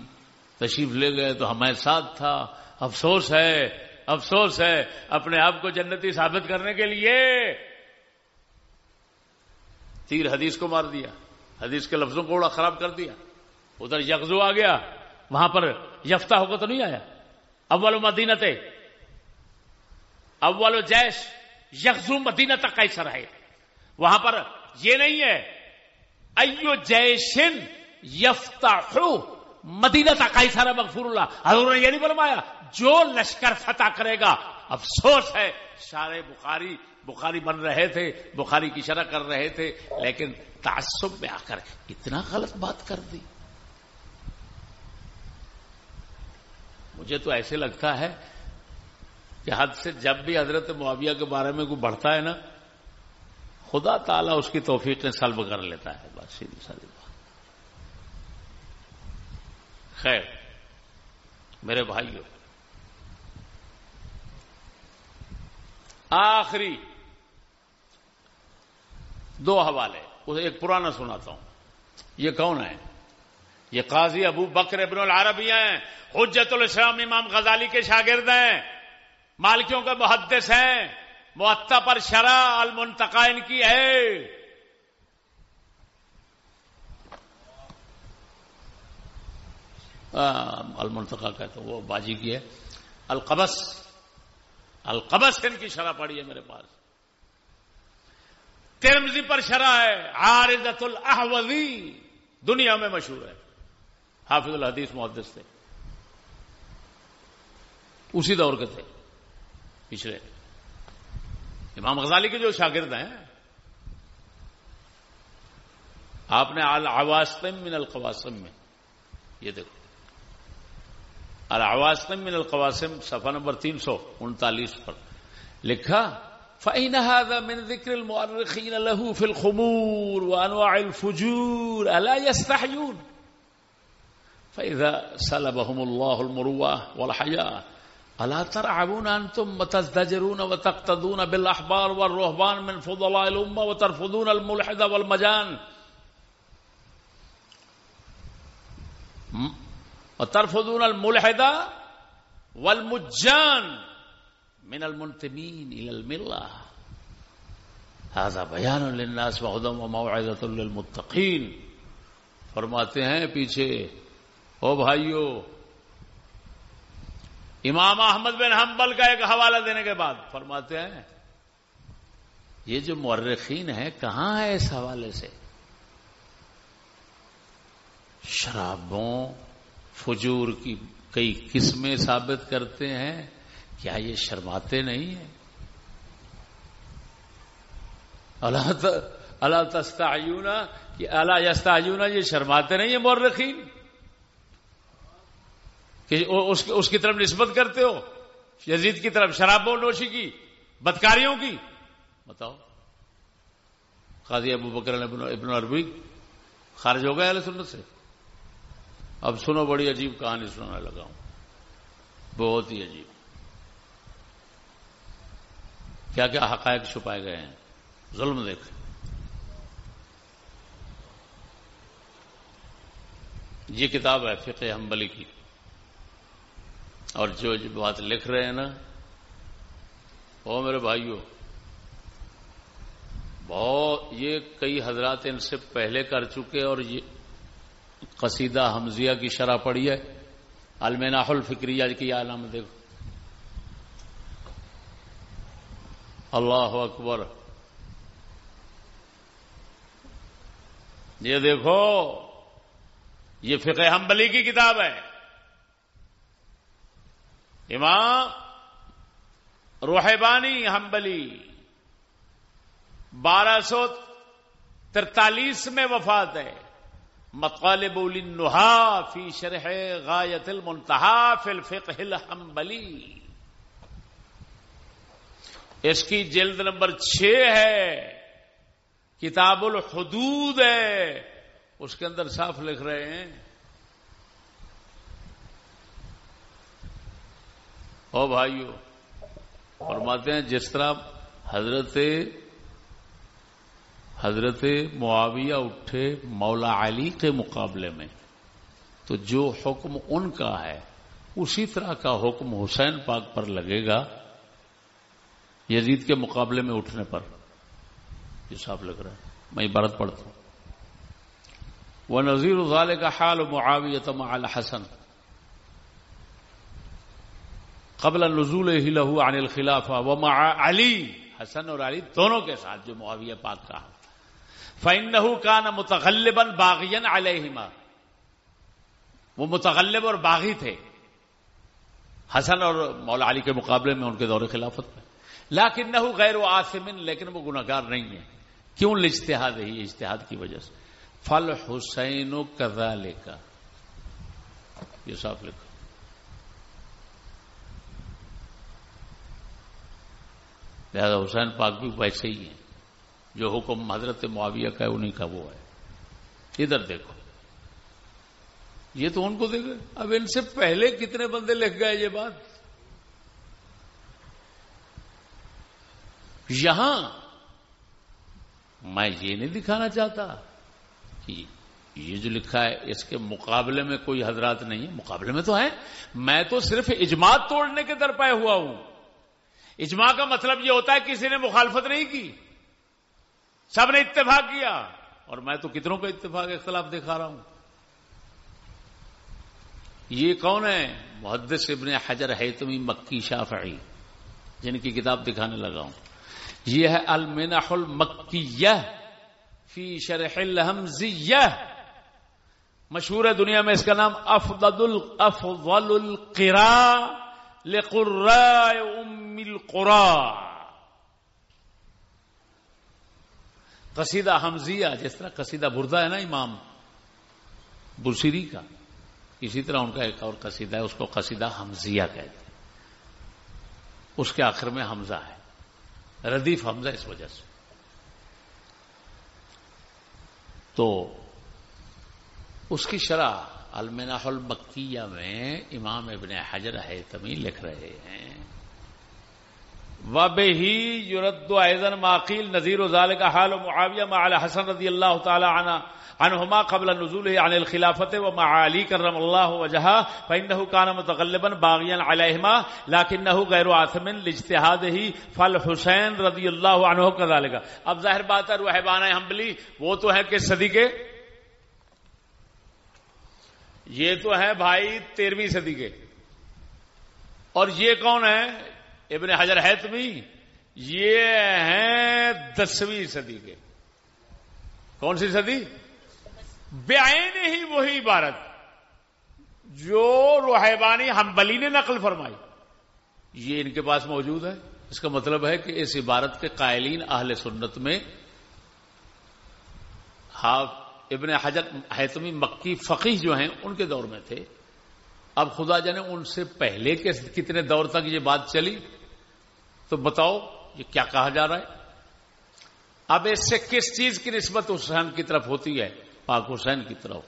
تشریف لے گئے تو ہمیں ساتھ تھا۔ افسوس ہے افسوس ہے اپنے آپ کو جنتی ثابت کرنے کے لیے۔ تیر حدیث کو مار دیا، حدیث کے لفظوں کو بڑا خراب کر دیا۔ ادھر یکزو آ گیا، وہاں پر یفتہ ہوگا تو نہیں آیا۔ اول مدینت اول جیش یکزو مدینہ تک کیسر ہے۔ وہاں پر یہ نہیں ہے۔ ایو جیشن یفتا مدینہ تک کیسر مغفور اللہ۔ حضور نے یہ نہیں بنوایا جو لشکر فتح کرے گا، افسوس ہے۔ سارے بخاری بخاری بن رہے تھے، بخاری کی شرح کر رہے تھے، لیکن تعصب میں آ کر اتنا غلط بات کر دی۔ مجھے تو ایسے لگتا ہے کہ حد سے جب بھی حضرت معاویہ کے بارے میں کوئی بڑھتا ہے نا، خدا تعالیٰ اس کی توفیق سلب کر لیتا ہے۔ بس سیدھی ساری بات۔ خیر، میرے بھائیوں آخری دو حوالے۔ ایک پرانا سناتا ہوں۔ یہ کون ہے؟ یہ قاضی ابو بکر ابن العربی ہیں۔ حجت الاسلام امام غزالی کے شاگرد ہیں۔ مالکیوں کے محدث ہیں۔ معطا پر شرح المنتقائن کی ہے۔ المنتقا کہتے وہ باجی کی ہے۔ القبس۔ القبس ان کی شرح پڑی ہے میرے پاس۔ ترمزی پر شرح ہے عارضت الاحوذی، دنیا میں مشہور ہے۔ حافظ الحدیث محدث تھے۔ اسی دور کے تھے، پچھلے۔ امام غزالی کے جو شاگرد ہیں، آپ نے الواسطم من القواسم میں، یہ دیکھو۔ الواسطم من القواسم، صفحہ نمبر تین سو انتالیس پر۔ لکھا، فَإِنَ هَذَا مِنْ ذِكْرِ الْمُؤَرِّخِينَ لَهُ فِي الْخُمُورِ وَأَنْوَعِ الْفُجُورِ، أَلَا يَسْتَحْيُونَ؟ فَإِذَا سَلَبَهُمُ اللَّهُ الْمُرُوَّةِ وَالْحَيَاءَ، أَلَا تَرْعَبُونَ أَنْتُمْ وَتَزْدَجِرُونَ وَتَقْتَدُونَ بِالْأَحْبَارِ وَالرُّهْبَانِ مِنْ فُضَلَاءِ الْأُمَّةِ وَتَرْفُضُونَ الْمُلْحِدَ وَالْمَجَانِ؟ وترفضون الملحد والمجان من المنتمين الى المله هذا بيان للناس وهدى وموعظه للمتقين. فرماتے ہیں پیچھے، او بھائیو، امام احمد بن حنبل کا ایک حوالہ دینے کے بعد فرماتے ہیں، یہ جو مورخین ہیں، کہاں ہے اس حوالے سے؟ شرابوں فجور کی کئی قسمیں ثابت کرتے ہیں، کیا یہ شرماتے نہیں ہیں؟ اللہ تستعیونا کہ اللہ یستعیونا یہ شرماتے نہیں ہیں مورخین؟ کہ اس کی طرف نسبت کرتے ہو، یزید کی طرف شراب و نوشی کی، بدکاریوں کی۔ بتاؤ۔ قاضی ابو بکر ابن عربی خارج ہو گئے سنت سے۔ اب سنو بڑی عجیب کہانی سنانے لگا ہوں۔ بہت ہی عجیب۔ کیا کیا حقائق چھپائے گئے ہیں؟ ظلم دیکھ یہ کتاب ہے فقہ حنبلی کی۔ اور جو بات لکھ رہے ہیں نا وہ میرے بھائیوں بہت یہ کئی حضرات ان سے پہلے کر چکے اور یہ قصیدہ حمزیہ کی شرح پڑی ہے۔ المنا الفکریہ کی عالم دیکھو۔ اللہ اکبر۔ یہ دیکھو، یہ فقہ حنبلی کی کتاب ہے۔ امام روحبانی حنبلی بارہ سو ترتالیس میں وفات ہے۔ مطالب النحا فی شرح غایت المنتہا فی الفقہ الحنبلی۔ اس کی جلد نمبر چھ ہے، کتاب الحدود ہے۔ اس کے اندر صاف لکھ رہے ہیں۔ او بھائیو، فرماتے ہیں جس طرح حضرت حضرت معاویہ اٹھے مولا علی کے مقابلے میں، تو جو حکم ان کا ہے، اسی طرح کا حکم حسین پاک پر لگے گا یزید کے مقابلے میں اٹھنے پر۔ یہ صاحب لگ رہا ہے۔ میں عبارت پڑھتا ہوں۔ وہ نذیر ازالے کا حال معاویت مع الحسن۔ قبل نزول ہی لہو عن الخلافہ و علی حسن اور علی دونوں کے ساتھ جو معاویہ پاک کا فائن کا نہ متغلبن باغین علیہما وہ متغلب اور باغی تھے۔ حسن اور مولا علی کے مقابلے میں ان کے دور خلافت میں۔ لاکن نہ غیر و آسمن لیکن وہ گناگار نہیں ہے کیوں؟ اجتہاد ہے اجتہاد کی وجہ سے۔ فل حسین و کزا لے کا یہ صاف لکھا لہذا حسین پاک بھی ویسے ہی ہیں۔ جو حکم حضرت معاویہ کا ہے انہیں کا وہ ہے۔ ادھر دیکھو۔ یہ تو ان کو دیکھو۔ اب ان سے پہلے کتنے بندے لکھ گئے یہ بات؟ یہاں میں یہ نہیں دکھانا چاہتا کہ یہ جو لکھا ہے، اس کے مقابلے میں کوئی حضرات نہیں ہے۔ مقابلے میں تو ہے میں تو صرف اجماع توڑنے کے درپائے ہوا ہوں۔ اجماع کا مطلب یہ ہوتا ہے کسی نے مخالفت نہیں کی۔ سب نے اتفاق کیا اور میں تو کتنوں کا اتفاق اختلاف دکھا رہا ہوں۔ یہ کون ہے؟ محدث ابن حجر حیتمی مکی شافعی، جن کی کتاب دکھانے لگا ہوں۔ یہ ہے المنح المکیہ فی شرح الحمزیہ۔ مشہور ہے دنیا میں اس کا نام افضل افضل القرا لقراء ام القرا قصیدہ حمزیہ، جس طرح قصیدہ بردا ہے نا امام برسری کا، اسی طرح ان کا ایک اور قصیدہ ہے، اس کو قصیدہ حمزیہ کہتے ہیں۔ اس کے آخر میں حمزہ ہے۔ ردیف حمزہ اس وجہ سے۔ تو اس کی شرح المناح المکیہ میں امام ابن حجر ہے تمی لکھ رہے ہیں۔ وب ہی یورد ایزن معقیل نذیر وزال کا حال و معاویہ مع حسن رضی اللہ تعالی عنہ عنہما قبل نزول عن الخلافت و مع علی کرم اللہ وجہ فإنه كان متغلبا باغيا عليهما لكنه غير آثم لاجتهاده فالحسین رضی اللہ عنہ كذلك اب ظاہر بات ہے روحبان حنبلی وہ تو ہے کہ صدی کے یہ تو ہے بھائی تیرہویں صدی کے اور یہ کون ہے ابن حجر ہے یہ ہیں دسویں صدی کے۔ کون سی صدی؟ بےآین ہی وہی عبارت جو روحیبانی ہمبلی نے نقل فرمائی۔ یہ ان کے پاس موجود ہے۔ اس کا مطلب ہے کہ اس عبارت کے قائلین اہل سنت میں ہاف ابن حجر حتمی مکی فقی جو ہیں، ان کے دور میں تھے۔ اب خدا جانے ان سے پہلے کے کتنے دور تک یہ بات چلی؟ تو بتاؤ یہ کیا کہا جا رہا ہے؟ اب اس سے کس چیز کی نسبت حسین کی طرف ہوتی ہے؟ پاک حسین کی طرف۔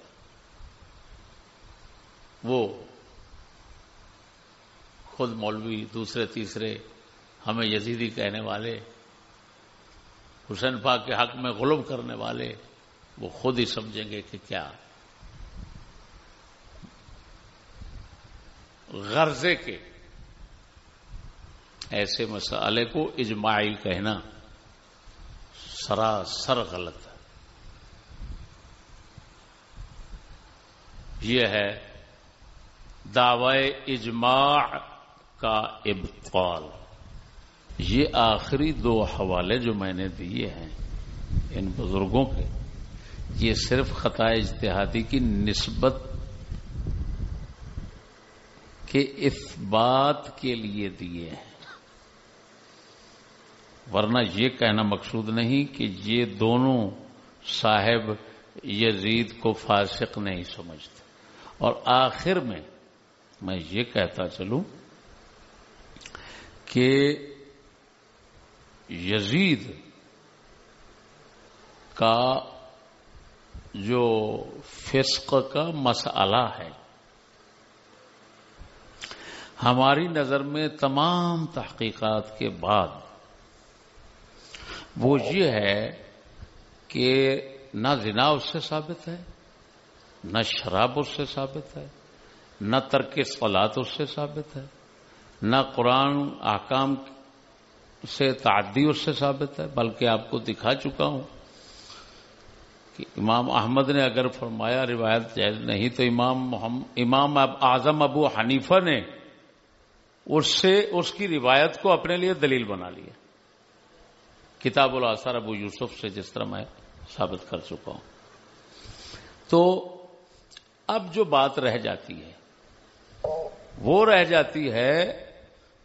وہ خود مولوی، دوسرے، تیسرے، ہمیں یزیدی کہنے والے، حسین پاک کے حق میں غلب کرنے والے، وہ خود ہی سمجھیں گے کہ کیا۔ غرضے کے ایسے مسئلے کو اجماعی کہنا سراسر غلط ہے۔ یہ ہے دعوی اجماع کا ابطال۔ یہ آخری دو حوالے جو میں نے دیے ہیں ان بزرگوں کے، یہ صرف خطا اجتہادی کی نسبت کے اثبات کے لیے دیے ہیں۔ ورنہ یہ کہنا مقصود نہیں کہ یہ دونوں صاحب یزید کو فاسق نہیں سمجھتے۔ اور آخر میں میں یہ کہتا چلوں کہ یزید کا جو فسق کا مسئلہ ہے، ہماری نظر میں تمام تحقیقات کے بعد وہ یہ ہے کہ نہ زنا اس سے ثابت ہے، نہ شراب اس سے ثابت ہے، نہ ترک سولاد اس سے ثابت ہے، نہ قرآن آکام سے تعدی اس سے ثابت ہے، بلکہ آپ کو دکھا چکا ہوں کہ امام احمد نے اگر فرمایا روایت جائز نہیں تو امام محمد امام اعظم ابو حنیفہ نے اس سے، اس کی روایت کو اپنے لیے دلیل بنا لیا۔ کتاب الاثر ابو یوسف سے جس طرح میں ثابت کر چکا ہوں۔ تو اب جو بات رہ جاتی ہے، وہ رہ جاتی ہے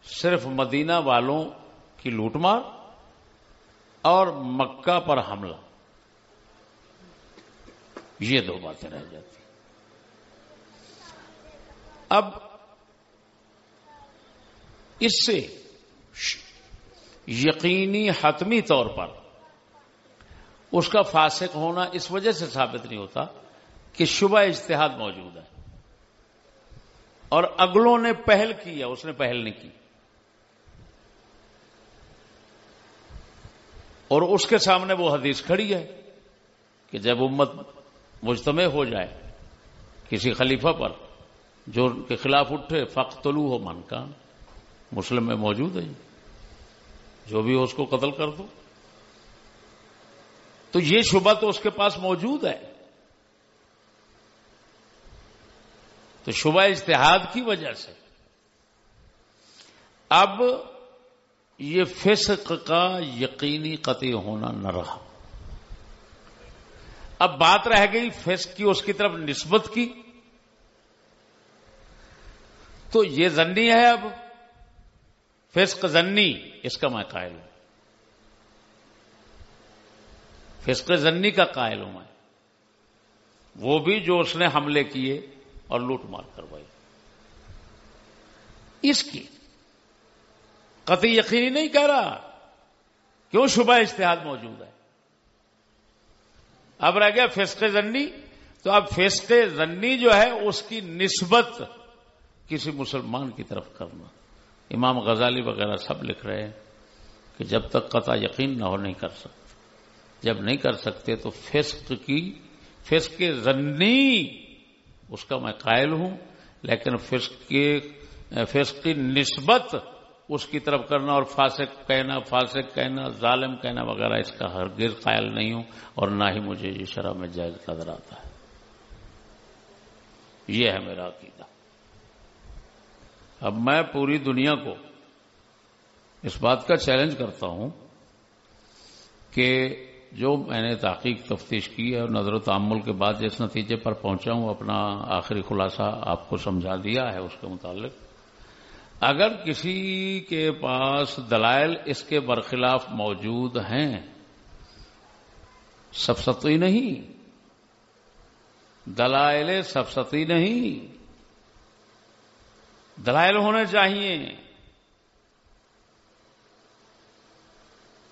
صرف مدینہ والوں کی لوٹ مار اور مکہ پر حملہ۔ یہ دو باتیں رہ جاتی اب اس سے یقینی حتمی طور پر اس کا فاسق ہونا اس وجہ سے ثابت نہیں ہوتا کہ شبہ اجتہاد موجود ہے۔ اور اگلوں نے پہل کی ہے، اس نے پہل نہیں کی۔ اور اس کے سامنے وہ حدیث کھڑی ہے کہ جب امت مجتمع ہو جائے کسی خلیفہ پر جو ان کے خلاف اٹھے فخ طلوع ہو من کا مسلم میں موجود ہے جو بھی ہو اس کو قتل کر دو۔ تو یہ شبہ تو اس کے پاس موجود ہے۔ تو شبہ اجتہاد کی وجہ سے۔ اب یہ فسق کا یقینی قطع ہونا نہ رہا۔ اب بات رہ گئی فسق کی، اس کی طرف نسبت کی۔ تو یہ زنی ہے اب۔ فسق زنی، اس کا میں قائل ہوں۔ فسق زنی کا قائل ہوں میں۔ وہ بھی جو اس نے حملے کیے اور لوٹ مار کروائی۔ اس کی قطعی یقینی نہیں کہہ رہا کیوں شبہ اشتہاد موجود ہے۔ اب رہ گیا فسق زنی، تو اب فسق زنی جو ہے، اس کی نسبت کسی مسلمان کی طرف کرنا۔ امام غزالی وغیرہ سب لکھ رہے ہیں کہ جب تک قطع یقین نہ ہو نہیں کر سکتے۔ جب نہیں کر سکتے تو فسق کی، فسق زنی، اس کا میں قائل ہوں، لیکن فسق کی فسق کی نسبت اس کی طرف کرنا اور فاسق کہنا فاسق کہنا، ظالم کہنا وغیرہ، اس کا ہرگز قائل نہیں ہوں اور نہ ہی مجھے یہ شرح میں جائز نظر آتا ہے۔ یہ ہے میرا عقیدہ۔ اب میں پوری دنیا کو اس بات کا چیلنج کرتا ہوں کہ جو میں نے تحقیق تفتیش کی ہے اور نظر و تعمل کے بعد جس نتیجے پر پہنچا ہوں، اپنا آخری خلاصہ آپ کو سمجھا دیا ہے اس کے متعلق۔ اگر کسی کے پاس دلائل اس کے برخلاف موجود ہیں سفستی نہیں۔ دلائل سفستی نہیں۔ دلائل ہونے چاہیے۔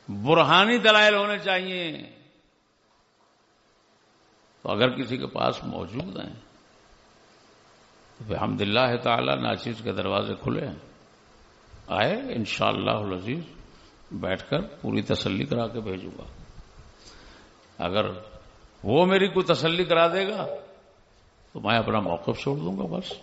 برہانی دلائل ہونے چاہیے۔ تو اگر کسی کے پاس موجود ہیں، تو الحمد للہ تعالی ناچیز کے دروازے کھلے ہیں۔ آئے ان شاء اللہ بیٹھ کر پوری تسلی کرا کے بھیجوں گا۔ اگر وہ میری کوئی تسلی کرا دے گا، تو میں اپنا موقف چھوڑ دوں گا، بس۔